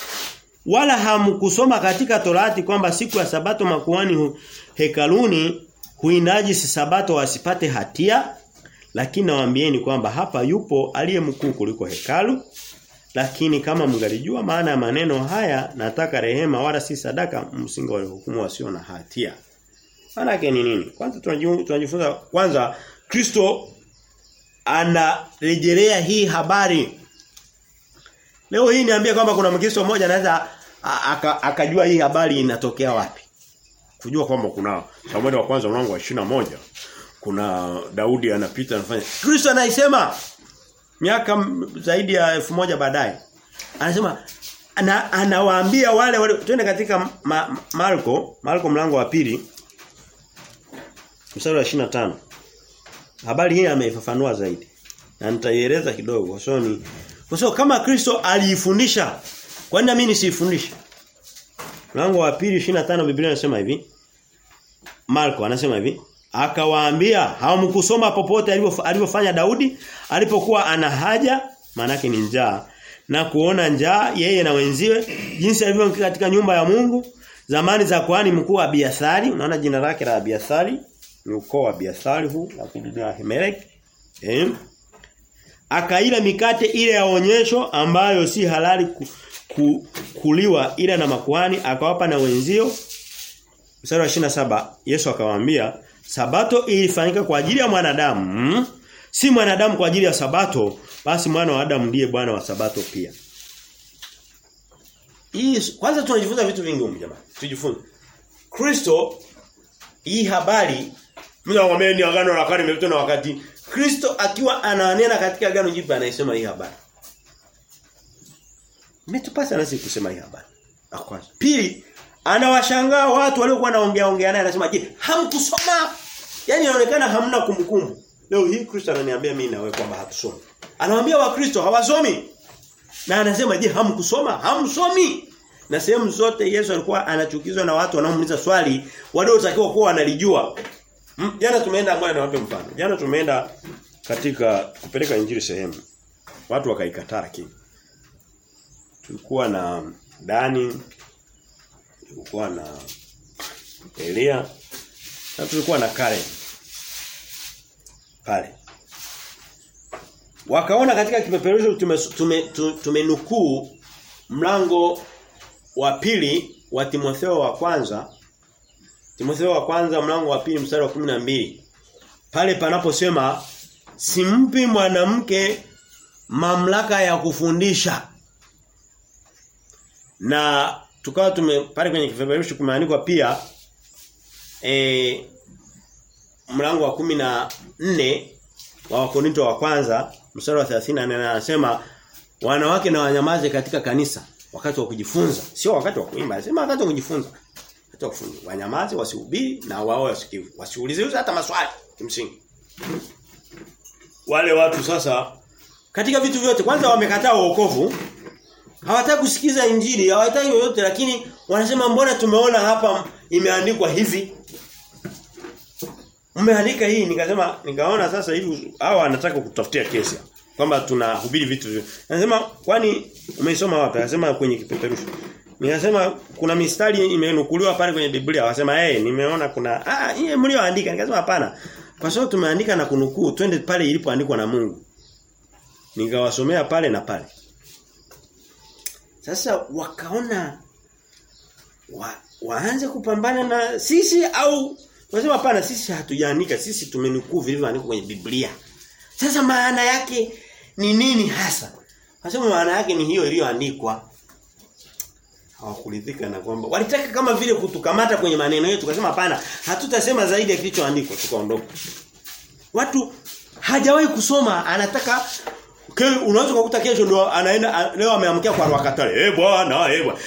Wala hamkusoma katika Torati kwamba siku ya sabato makuhani hu, hekaluni huinajisi sabato wasipate hatia. Lakini nawaambieni kwamba hapa yupo aliye mkuu kuliko hekalu lakini kama mngalijua maana ya maneno haya nataka rehema wala si sadaka msingo wa hukumu wasio na hatia. Maana yake ni nini? Kwanza tunajifunza kwanza Kristo anarejelea hii habari. Leo hii niambia kwamba kuna mkristo mmoja anaweza akajua hii habari inatokea wapi. Kujua kwamba kuna Samueli wa kwanza mlango wa moja kuna Daudi anapita anafanya Kristo anaisema miaka zaidi ya elfu moja baadaye anasema ana, anawaambia wale wale twende katika ma, Marko Marko mlango wa pili mstari wa 25 habari hii ameifafanua zaidi na nitaieleza kidogo. So ni kwa kama Kristo aliifundisha kwa nini mimi nisifundishe mlango wa pili 25 Biblia inasema hivi Marko anasema hivi akawaambia hamkusoma popote alivyofanya Daudi alipokuwa ana haja maana ni njaa na kuona njaa yeye na wenziwe jinsi alivyo katika nyumba ya Mungu. Zamani za kuhani mkuu wa Abiathari unaona jina lake la Abiathari ni ukoo wa Abiathari huu lakini Himeleki eh? Akaila mikate ile ya onyesho ambayo si halali ku, ku, kuliwa ila na makuhani akawapa na wenzio. Mstari wa 27 Yesu akawaambia sabato ilifanyika kwa ajili ya mwanadamu si mwanadamu kwa ajili ya sabato basi mwana wa Adamu ndiye bwana wa sabato pia. Hii kwanza tunajifunza vitu vingi huko jamani tujifunze. Kristo hii habari mimi nakwambia ni agano la kale imepitwa na wakati. Kristo akiwa ananena katika agano jipya anaisema hii habari. Imetupasa nasi kusema hii habari. Kwanza. Pili, anawashangaa watu waliokuwa naongea ongea naye anasema, "Je, hamkusoma?" Yaani inaonekana hamna kumbukumbu. Leo hii Kristo ananiambia mimi na wewe kwamba hatusomi. Anawaambia Wakristo hawasomi. Na anasema, "Je, hamkusoma?" Hamsomi. Na sehemu zote Yesu alikuwa anachukizwa na watu wanaomuuliza swali waliotakiwa kuwa wanalijua. Jana tumeenda ambaye niwape mfano. Jana tumeenda katika kupeleka injili sehemu. Watu wakaikataa lakini tulikuwa na Dani tulikuwa na Elia na tulikuwa na Kale pale. Wakaona katika kipeperusho tumenukuu tume, tume, tume mlango wa pili wa Timotheo wa kwanza. Timotheo wa kwanza mlango wa pili mstari wa kumi na mbili. Pale panaposema simpi mwanamke mamlaka ya kufundisha. Na tukawa tume pale kwenye kipeperushi kumeandikwa pia e, mlango wa kumi na nne wa Wakorinto wa kwanza mstari wa 34 anasema wanawake na wanyamaze katika kanisa wakati wa kujifunza. Sio wakati wa kuimba anasema wakati wa kujifunza. Wakati wa kufunza wanyamaze wasihubiri na wao wasikivu wasiulize hata maswali kimsingi. Wale watu sasa katika vitu vyote kwanza wamekataa wokovu hawataka kusikiza injili hawataki yoyote lakini wanasema mbona tumeona hapa imeandikwa hivi Umeandika hii nikasema nikaona sasa hivi hawa wanataka kutafutia kesi kwamba tunahubiri vitu hivyo. Anasema kwani umeisoma wapi? Anasema kwenye kipeperushi. Nikasema kuna mistari imenukuliwa pale kwenye Biblia. Wasema eh hey, nimeona kuna ah yeye mlioandika. Nikasema hapana. Kwa sababu tumeandika na kunukuu twende pale ilipoandikwa na Mungu. Nikawasomea pale na pale. Sasa wakaona wa, waanze kupambana na sisi au Wanasema hapana sisi hatujaanika sisi tumenukuu vilivyoandikwa kwenye Biblia. Sasa maana yake ni nini hasa? Wasema maana yake ni hiyo iliyoandikwa. Hawakuridhika na kwamba walitaka kama vile kutukamata kwenye maneno yetu tukasema hapana hatutasema zaidi ya kilichoandikwa tukaondoka. Watu hajawahi kusoma anataka unaweza kukuta kesho ndio anaenda leo ameamkia kwa wakatale. Eh bwana, eh bwana.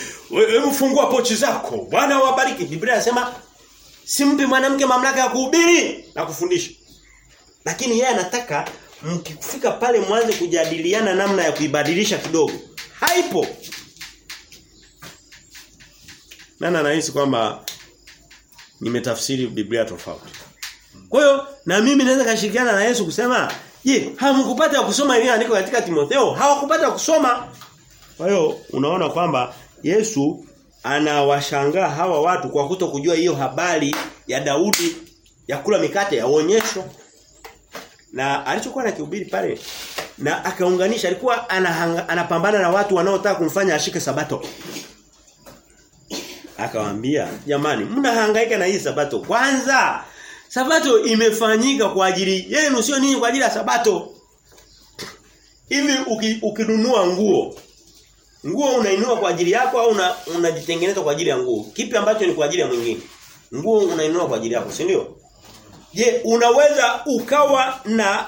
Hebu fungua pochi zako. Bwana wabariki. Biblia inasema simpi mwanamke mamlaka ya kuhubiri na kufundisha. Lakini yeye anataka mkifika pale mwanze kujadiliana namna ya kuibadilisha kidogo. Haipo. Nana anahisi kwamba nimetafsiri Biblia tofauti. Kwa hiyo na mimi naweza kashirikiana na Yesu kusema, "Je, hamkupata kusoma ile andiko katika Timotheo? Hawakupata kusoma." Kwa hiyo unaona kwamba Yesu anawashangaa hawa watu kwa kuto kujua hiyo habari ya Daudi ya kula mikate ya uonyesho. Na alichokuwa anakihubiri pale na akaunganisha alikuwa anapambana na watu wanaotaka kumfanya ashike sabato. Akawaambia, "Jamani, mnahangaika na hii sabato. Kwanza, sabato imefanyika kwa ajili yenu sio ninyi kwa ajili ya sabato." Hivi ukinunua nguo Nguo unainua kwa ajili yako au unajitengeneza una kwa ajili ya nguo? Kipi ambacho ni kwa ajili ya mwingine? Nguo unainua kwa ajili yako, si ndio? Je, unaweza ukawa na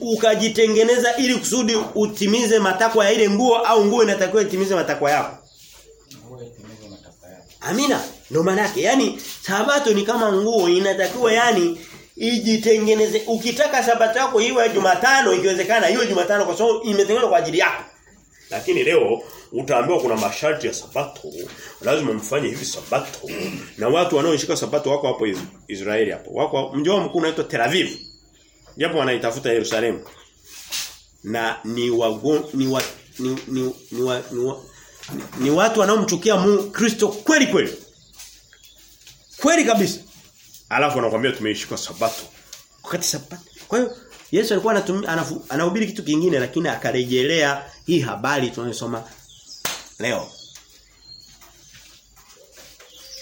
ukajitengeneza ili kusudi utimize matakwa ya ile nguo au nguo inatakiwa itimize matakwa yako? Amina. Ndio maana yake. Yaani sabato ni kama nguo inatakiwa yani ijitengeneze. Ukitaka sabato yako iwe Jumatano ikiwezekana iwe Jumatano kwa sababu imetengenezwa kwa ajili yako. Lakini leo utaambiwa kuna masharti ya sabato. Lazima mfanye hivi sabato. Na watu wanaoshika sabato wako hapo Israeli hapo. Wako mji wao mkuu unaitwa Tel Aviv. Japo wanaitafuta Yerusalemu. Na ni wagon, ni wa, ni ni ni, wa, ni, wa, ni watu wanaomchukia Kristo kweli kweli. Kweli kabisa. Alafu anakuambia tumeishi kwa sabato. Wakati sabato. Kwa hiyo Yesu alikuwa anatumia anahubiri kitu kingine lakini akarejelea hii habari tunayosoma leo.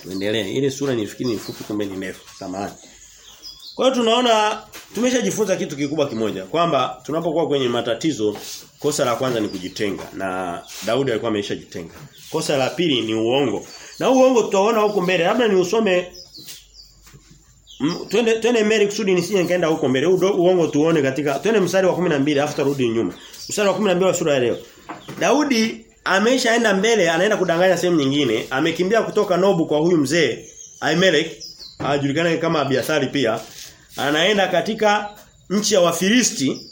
Tuendelee. Ile sura nifikiri ni fupi kumbe ni ndefu. Samahani. Kwa hiyo tunaona tumeshajifunza kitu kikubwa kimoja kwamba tunapokuwa kwenye matatizo kosa la kwanza ni kujitenga na Daudi alikuwa ameshajitenga. Kosa la pili ni uongo. Na uongo tutaona huko mbele. Labda ni usome twende twende mbele kusudi nisije nikaenda huko mbele. Uongo tuone katika twende mstari wa 12 afu tarudi nyuma. Mstari wa 12 wa sura ya leo. Daudi ameshaenda mbele anaenda kudanganya sehemu nyingine. Amekimbia kutoka Nobu kwa huyu mzee Ahimelech anajulikana kama Abiathari pia. Anaenda katika nchi ya Wafilisti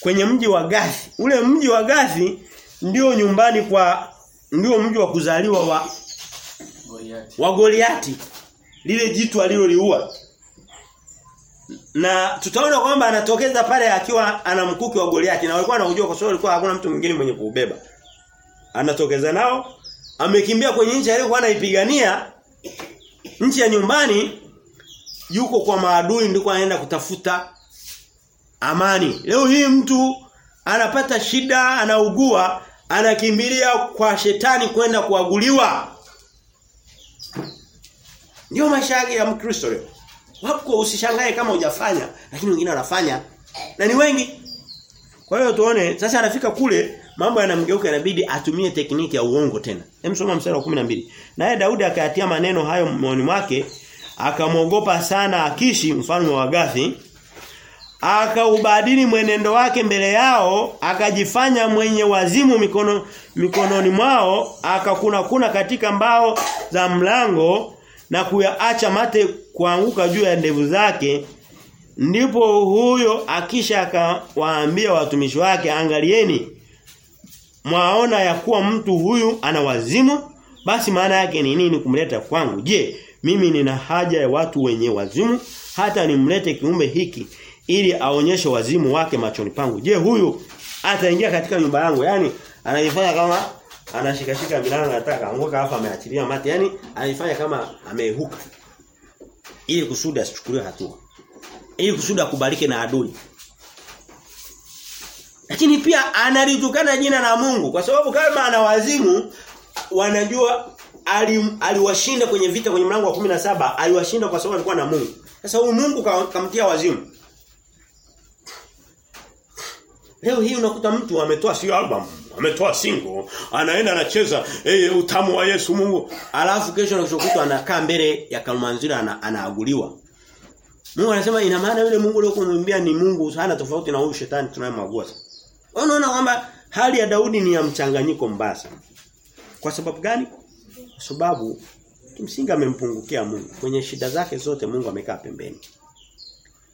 kwenye mji wa Gathi. Ule mji wa Gathi ndio nyumbani kwa ndio mji wa kuzaliwa wa Goliati. Wa Goliati. Lile jitu aliloliua. Na tutaona kwamba anatokeza pale akiwa ana mkuki wa Goliati na walikuwa wanajua kwa sababu alikuwa hakuna mtu mwingine mwenye kuubeba. Anatokeza nao amekimbia kwenye nchi aliyokuwa anaipigania nchi ya nyumbani yuko kwa maadui ndiko anaenda kutafuta amani. Leo hii mtu anapata shida, anaugua, anakimbilia kwa shetani kwenda kuaguliwa. Ndio maisha yake ya Mkristo leo. Wako usishangae kama hujafanya, lakini wengine wanafanya. Na ni wengi. Kwa hiyo tuone sasa anafika kule mambo yanamgeuka inabidi atumie tekniki ya uongo tena. Hem soma mstari wa 12. Naye Daudi akayatia maneno hayo moyoni mwake akamwogopa sana Akishi mfalme wa Gathi akaubadili mwenendo wake mbele yao akajifanya mwenye wazimu mikono mikononi mwao akakuna kuna katika mbao za mlango na kuyaacha mate kuanguka juu ya ndevu zake. Ndipo huyo akisha akawaambia watumishi wake angalieni mwaona ya kuwa mtu huyu ana wazimu basi maana yake ni nini kumleta kwangu je mimi nina haja ya watu wenye wazimu hata nimlete kiumbe hiki ili aonyeshe wazimu wake machoni pangu. Je, huyu ataingia katika nyumba yangu? Yaani anajifanya kama anashikashika milango anataka anguka hapa ameachilia mate. Yaani anajifanya kama amehuka. Ili kusudi asichukuliwe hatua. Ili kusudi akubalike na adui. Lakini pia analitukana jina la Mungu kwa sababu kama ana wazimu wanajua aliwashinda ali kwenye vita kwenye mlango wa 17 aliwashinda kwa sababu alikuwa na Mungu. Sasa huyu Mungu kamtia wazimu. Leo hii unakuta mtu ametoa si album, ametoa single, anaenda anacheza eh utamu wa Yesu Mungu, alafu kesho anachokuta anakaa mbele ya Kalmanzira ana, anaaguliwa. Mungu anasema ina maana yule Mungu leo kumwambia ni Mungu sana tofauti na huyu shetani tunayemwagua. Unaona kwamba hali ya Daudi ni ya mchanganyiko mbaya sana. Kwa sababu gani? Kwa sababu kimsingi amempungukia Mungu. Kwenye shida zake zote Mungu amekaa pembeni.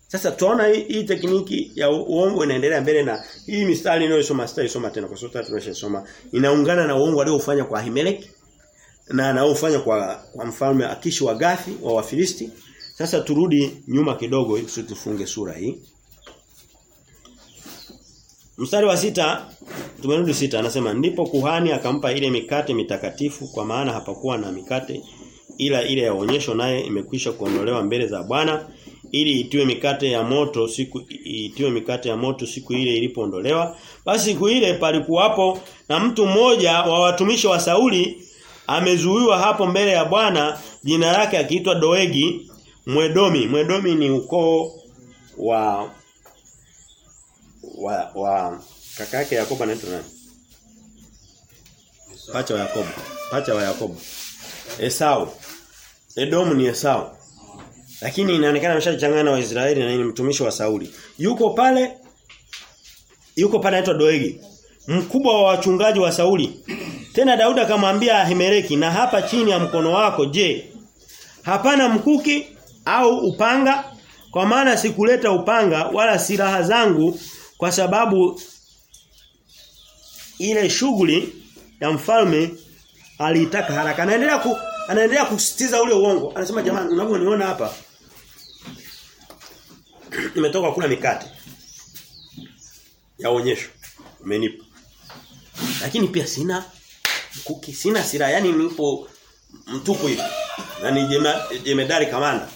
Sasa tunaona hii, hii tekniki ya uongo inaendelea mbele na hii mistari inayosoma sita soma tena kwa sababu tunashasoma inaungana na uongo aliofanya kwa Himeleki na anaofanya kwa kwa mfalme Akishi wa Gathi wa Wafilisti. Sasa turudi nyuma kidogo ili tufunge sura hii. Mstari wa sita tumerudi sita anasema ndipo kuhani akampa ile mikate mitakatifu kwa maana hapakuwa na mikate ila ile ya onyesho naye imekwisha kuondolewa mbele za Bwana ili itiwe mikate ya moto siku itiwe mikate ya moto siku ile ilipoondolewa. Basi siku ile palikuwapo na mtu mmoja wa watumishi wa Sauli amezuiwa hapo mbele ya Bwana jina lake akiitwa Doegi Mwedomi. Mwedomi ni ukoo wa wa, wa kaka yake Yakobo anaitwa nani? Pacha wa Yakobo. Pacha wa Yakobo. Esau. Edomu ni Esau. Lakini inaonekana ameshachangana na Waisraeli na ni mtumishi wa Sauli. Yuko pale yuko pale anaitwa Doegi. Mkubwa wa wachungaji wa Sauli. Tena Daudi akamwambia Ahimeleki na hapa chini ya mkono wako je hapana mkuki au upanga? Kwa maana sikuleta upanga wala silaha zangu kwa sababu ile shughuli ya mfalme aliitaka haraka. Anaendelea ku, anaendelea kusitiza ule uongo. Anasema jamani unavyoniona hapa nimetoka kula mikate ya onyesho. Umenipa. Lakini pia sina kuki, sina silaha. yani nipo mtupu hivi. Na ni jemedari kamanda.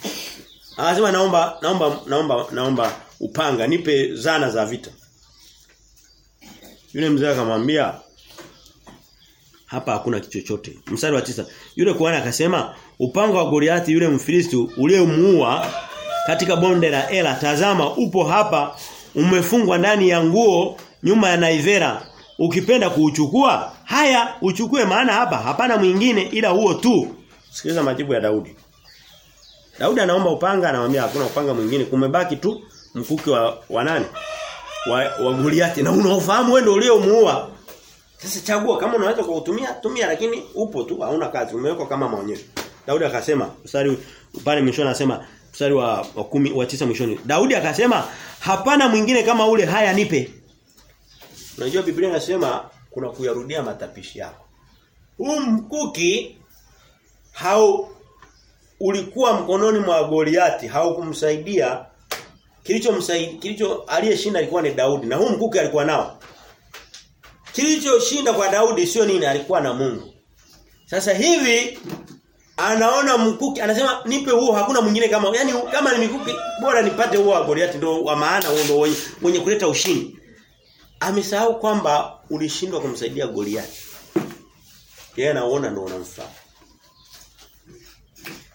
Anasema naomba naomba naomba naomba upanga nipe zana za vita. Yule mzee akamwambia hapa hakuna kichochote. Mstari wa tisa Yule kuhani akasema upanga wa goliati yule Mfilisti uliyemuua katika bonde la Ela tazama upo hapa umefungwa ndani ya nguo nyuma ya naivera ukipenda kuuchukua haya uchukue maana hapa hapana mwingine ila huo tu sikiliza majibu ya Daudi Daudi anaomba upanga anamwambia hakuna upanga mwingine kumebaki tu mkuki wa, wa nani? Wa, wa Goliath. Na unaofahamu wewe ndio uliomuua. Sasa chagua kama unaweza kuutumia tumia lakini upo tu hauna kazi umewekwa kama maonyesho. Daudi akasema mstari pale mwishoni anasema mstari wa, wa kumi wa tisa mwishoni Daudi akasema hapana mwingine kama ule haya nipe. Unajua Biblia inasema kuna kuyarudia matapishi yako. Huu mkuki hau ulikuwa mkononi mwa Goliati haukumsaidia kilichomsaidia kilicho aliyeshinda alikuwa ni Daudi na huu mkuki alikuwa nao Kilichoshinda kwa Daudi sio nini alikuwa na Mungu. Sasa hivi anaona mkuki anasema nipe huo hakuna mwingine kama yani kama ni mikuki bora nipate huo wa Goliath ndio wa maana huo ndio wenye, wenye kuleta ushindi. Amesahau kwamba ulishindwa kumsaidia Goliath. Yeye anaona ndio unamfaa.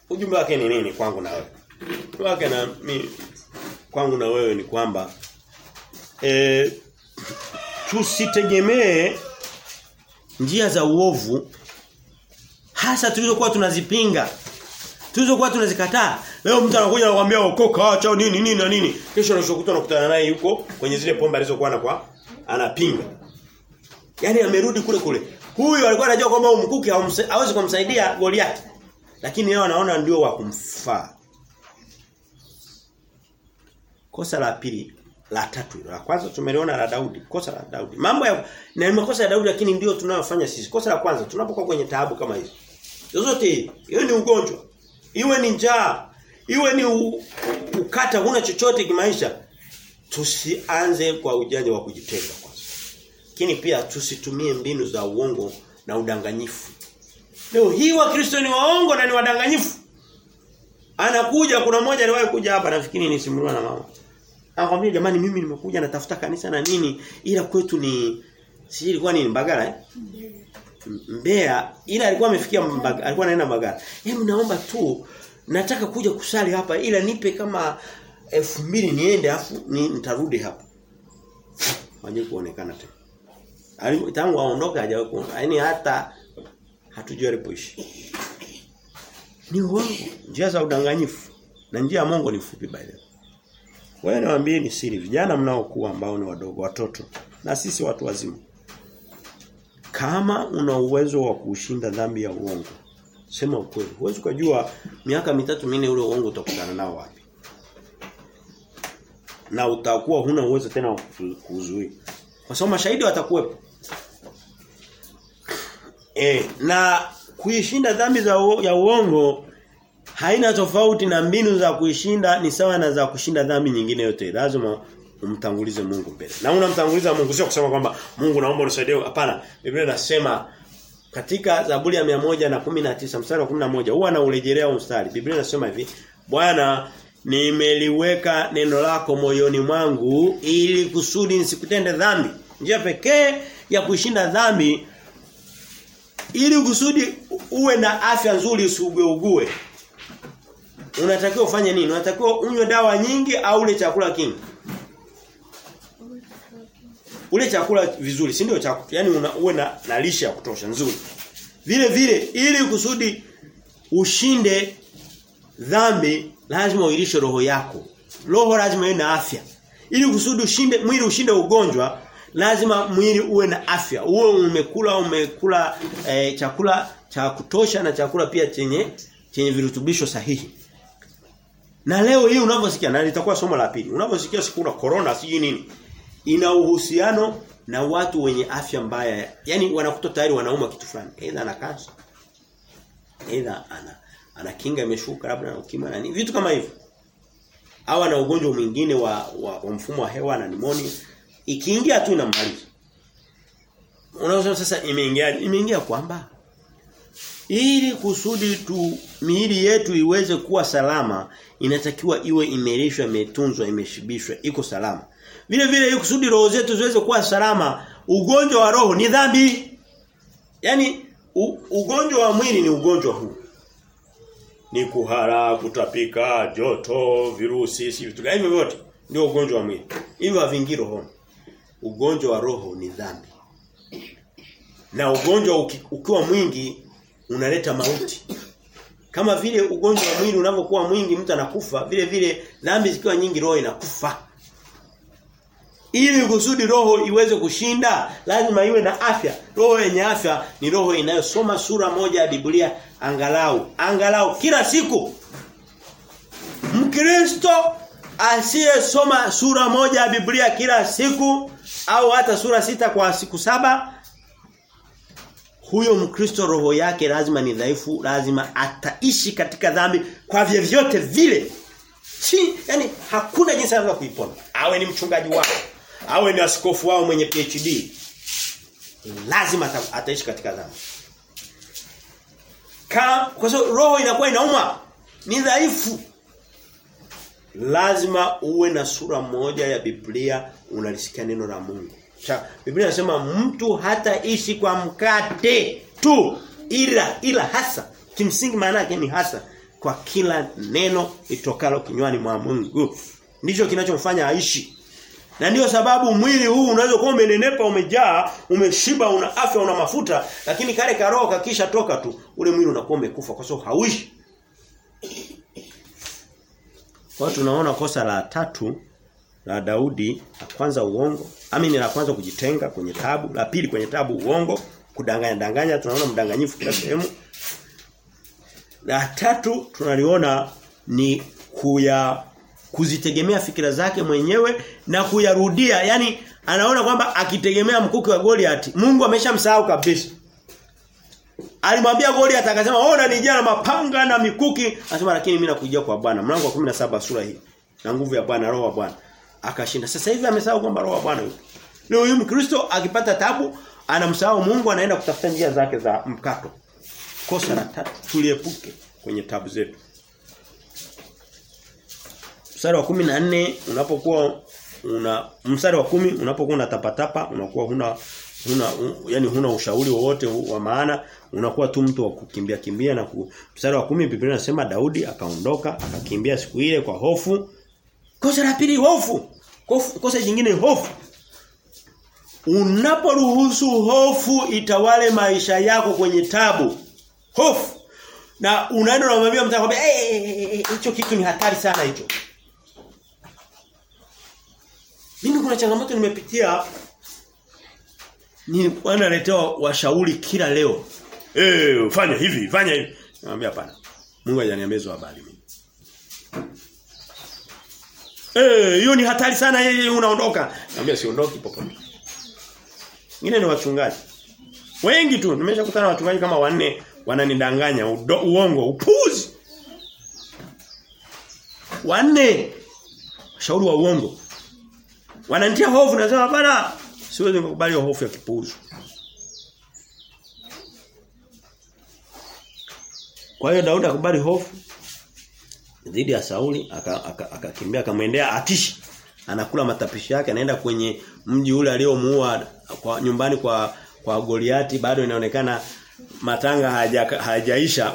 Ujumbe wake ni nini kwangu na wewe? Wake na mimi kwangu na wewe ni kwamba e, tusitegemee njia za uovu hasa tulizokuwa tunazipinga tulizokuwa tunazikataa. Leo mtu anakuja anakuambia okoka acha nini nini na nini. Kesho anashokuta unakutana naye yuko kwenye zile pombe alizokuwa na kwa anapinga. Yani amerudi kule kule. Huyu alikuwa anajua kwamba umkuki hawezi kumsaidia Goliath lakini leo anaona ndio wa kumfaa kosa la pili la tatu la kwanza tumeliona la Daudi kosa la Daudi. Mambo ya na ni makosa ya Daudi lakini ndio tunayofanya sisi. Kosa la kwanza tunapokuwa kwenye taabu kama hizi. Zote hiyo ni ugonjwa iwe ni njaa iwe ni u, ukata huna chochote kimaisha tusianze kwa ujanja wa kujitenga kwanza. Lakini pia tusitumie mbinu za uongo na udanganyifu. Leo hii wa Kristo ni waongo na ni wadanganyifu. Anakuja kuna mmoja aliwahi kuja hapa nafikiri ni simuliwa na mama Anakuambia jamani mimi nimekuja natafuta kanisa na nini ila kwetu ni si ilikuwa nini Mbagala eh? Mbeya ila alikuwa amefikia Mbagala, alikuwa anaenda Mbagala. Hebu naomba tu nataka kuja kusali hapa ila nipe kama elfu mbili niende afu ni, nitarudi hapa. Waje kuonekana tena. Tangu aondoke hajawahi kuona. Yaani hata hatujui alipoishi. Ni uongo, njia za udanganyifu. Na njia ya Mungu ni fupi by the way. Wewe niwaambie ni siri vijana mnaokuwa ambao ni wadogo watoto na sisi watu wazima. Kama una uwezo wa kushinda dhambi ya uongo, sema ukweli. Huwezi kujua miaka mitatu minne ule uongo utakutana nao wapi. Na utakuwa huna uwezo tena wa kuzuia. Kwa sababu mashahidi watakuwepo. E, na kuishinda dhambi za ya uongo haina tofauti na mbinu za kuishinda ni sawa na za kushinda dhambi nyingine yote. Lazima umtangulize Mungu mbele. Na unamtanguliza Mungu sio kusema kwamba Mungu naomba unisaidie. Hapana. Biblia inasema katika Zaburi ya na kumi na tisa mstari wa 11 huwa anaurejelea mstari. Biblia inasema hivi, Bwana nimeliweka neno lako moyoni mwangu ili kusudi nisikutende dhambi. Njia pekee ya kushinda dhambi ili kusudi uwe na afya nzuri usiugue ugue unatakiwa ufanye nini? Unatakiwa unywe dawa nyingi au ule chakula kingi? Ule chakula vizuri, si ndio chakula? Yaani una, uwe na, na lishe ya kutosha nzuri. Vile vile ili kusudi ushinde dhambi lazima uilishe roho yako. Roho lazima iwe na afya. Ili kusudi ushinde mwili ushinde ugonjwa lazima mwili uwe na afya. Uwe umekula umekula eh, chakula cha kutosha na chakula pia chenye chenye virutubisho sahihi. Na leo hii unavyosikia na litakuwa somo la pili. Unavyosikia siku na corona siji nini? Ina uhusiano na watu wenye afya mbaya. Yaani wanakuta tayari wanauma kitu fulani. Aidha ana kansa. Aidha ana ana kinga imeshuka labda na ukimwi na nini. Vitu kama hivyo. Au ana ugonjwa mwingine wa, wa, wa mfumo wa hewa na pneumonia. Ikiingia tu inamaliza. Unaweza sasa imeingia imeingia kwamba ili kusudi tu miili yetu iweze kuwa salama inatakiwa iwe imelishwa imetunzwa imeshibishwa iko salama. Vile vile ili kusudi roho zetu ziweze kuwa salama ugonjwa wa roho ni dhambi. Yani u, ugonjwa wa mwili ni ugonjwa huu. Ni kuhara kutapika joto virusi si vitu gani vyote ndio ugonjwa wa mwili. Hivyo havingi roho ugonjwa wa roho ni dhambi. Na ugonjwa uki, ukiwa mwingi unaleta mauti. Kama vile ugonjwa wa mwili unavyokuwa mwingi mtu anakufa, vile vile dhambi zikiwa nyingi roho inakufa. Ili kusudi roho iweze kushinda, lazima iwe na afya. Roho yenye afya ni roho inayosoma sura moja ya Biblia angalau, angalau kila siku. Mkristo asiyesoma sura moja ya Biblia kila siku au hata sura sita kwa siku saba huyo mkristo roho yake lazima ni dhaifu lazima ataishi katika dhambi kwa vyovyote vile. Si yani hakuna jinsi anaweza kuipona. Awe ni mchungaji wao awe ni askofu wao mwenye PhD lazima ata, ataishi katika dhambi. Kwa sababu roho inakuwa inauma ni dhaifu. Lazima uwe na sura moja ya Biblia unalisikia neno la Mungu Cha, Biblia inasema mtu hataishi kwa mkate tu ila ila hasa kimsingi maana yake ni hasa kwa kila neno litokalo kinywani mwa Mungu. Ndicho kinachomfanya aishi. Na ndiyo sababu mwili huu unaweza kuwa umenenepa, umejaa, umeshiba, una afya, una mafuta, lakini kale karoho kakisha toka tu, ule mwili unakuwa umekufa kwa sababu hauishi. Kwa tunaona kosa la tatu la Daudi la kwanza uongo amini la kwanza kujitenga kwenye tabu la pili kwenye tabu uongo kudanganya danganya tunaona mdanganyifu kila sehemu. La tatu tunaliona ni kuya kuzitegemea fikira zake mwenyewe na kuyarudia. Yani anaona kwamba akitegemea mkuki wa Goliath Mungu ameshamsahau kabisa. Alimwambia Goliath akasema ona nijana mapanga na mikuki. Anasema lakini mimi nakujia kwa Bwana. Mlango wa 17 sura hii. Na nguvu ya Bwana roho wa Bwana akashinda. Sasa hivi amesahau kwamba roho wa Bwana yupo. Leo huyu Mkristo akipata tabu anamsahau Mungu anaenda kutafuta njia zake za mkato. Kosa la tatu tuliepuke kwenye tabu zetu. Mstari wa 14 unapokuwa una mstari wa kumi unapokuwa unatapatapa unakuwa huna huna un, yani huna ushauri wowote wa maana unakuwa tu mtu wa kukimbia kimbia na ku, mstari wa kumi Biblia inasema Daudi akaondoka akakimbia siku ile kwa hofu Kosa la pili hofu. Kosa jingine hofu. Unaporuhusu hofu itawale maisha yako kwenye tabu. Hofu. Na unaenda unamwambia mtu akwambia eh hicho kitu ni hatari sana hicho. Mimi kuna changamoto nimepitia ni wanaletewa washauri kila leo. Eh fanya hivi, fanya hivi. Naambia hapana. Mungu hajaniambia habari mimi. Eh, hiyo ni hatari sana yeye unaondoka. Naambia siondoki popote. Ngine ni wachungaji. Wengi tu nimeshakutana na wachungaji kama wanne wananidanganya uongo, upuzi. Wanne shauri wa uongo. wanantia hofu na nasema hapana, siwezi kukubali hofu ya kipuzi Kwa hiyo Daudi akubali hofu dhidi ya Sauli akakimbia aka, aka akamwendea atishi anakula matapishi yake anaenda kwenye mji ule aliyomuua kwa nyumbani kwa kwa Goliati. Bado inaonekana matanga haja,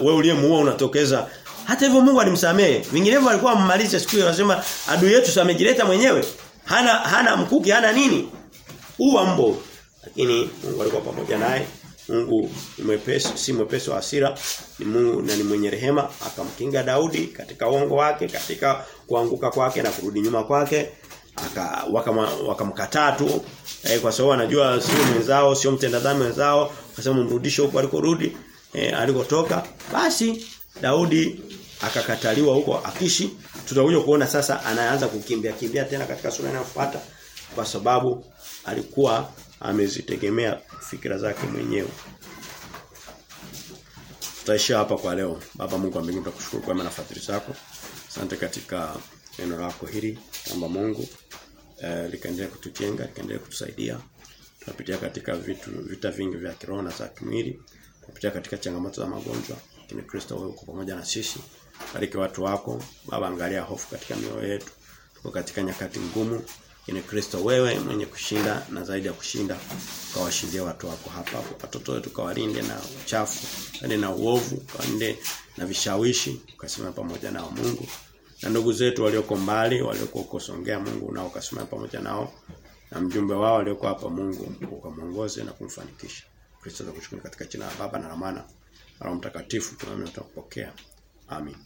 wewe uliyemuua unatokeza. Hata hivyo Mungu alimsamehe. Vinginevyo alikuwa ammalize siku hiyo anasema adui yetu amejileta mwenyewe. Hana hana mkuki hana nini. Uwa mbo. Lakini Mungu alikuwa pamoja naye Mungu ni mwepesi si mwepesi wa hasira ni Mungu na ni mwenye rehema akamkinga Daudi katika uongo wake katika kuanguka kwake na kurudi nyuma kwake aka wakamkataa waka tu. Eh, kwa sababu anajua sio mwenzao sio mtenda dhambi mwenzao akasema mrudishe huko alikorudi eh, alikotoka. Basi Daudi akakataliwa huko Akishi tutakuja kuona sasa anaanza kukimbia kimbia tena katika sura inayofuata kwa sababu alikuwa amezitegemea fikira zake mwenyewe. Tutaishia hapa kwa leo. Baba Mungu mbinguni tunakushukuru kwa maana fadhili zako. Asante katika neno lako hili. Naomba Mungu eh, likaendelea kutujenga likaendelea kutusaidia. Tunapitia katika vitu vita vingi vya kiroho na za kimwili. Tunapitia katika changamoto za magonjwa. Lakini Kristo wewe uko pamoja na sisi. Bariki watu wako. Baba angalia hofu katika mioyo yetu. Tuko katika nyakati ngumu lakini Kristo wewe mwenye kushinda na zaidi ya kushinda. Kawashindie watu wako hapa watoto wetu kawalinde na uchafu kawalinde na uovu kawalinde na vishawishi ukasema pamoja nao Mungu. Na ndugu zetu walioko mbali walioko huko Songea Mungu nao ukasema pamoja nao. Na mjumbe wao walioko hapa Mungu ukamuongoze na kumfanikisha. Kristo tunakushukuru katika jina la Baba na la Mwana na Roho Mtakatifu tunaamini tukapokea amen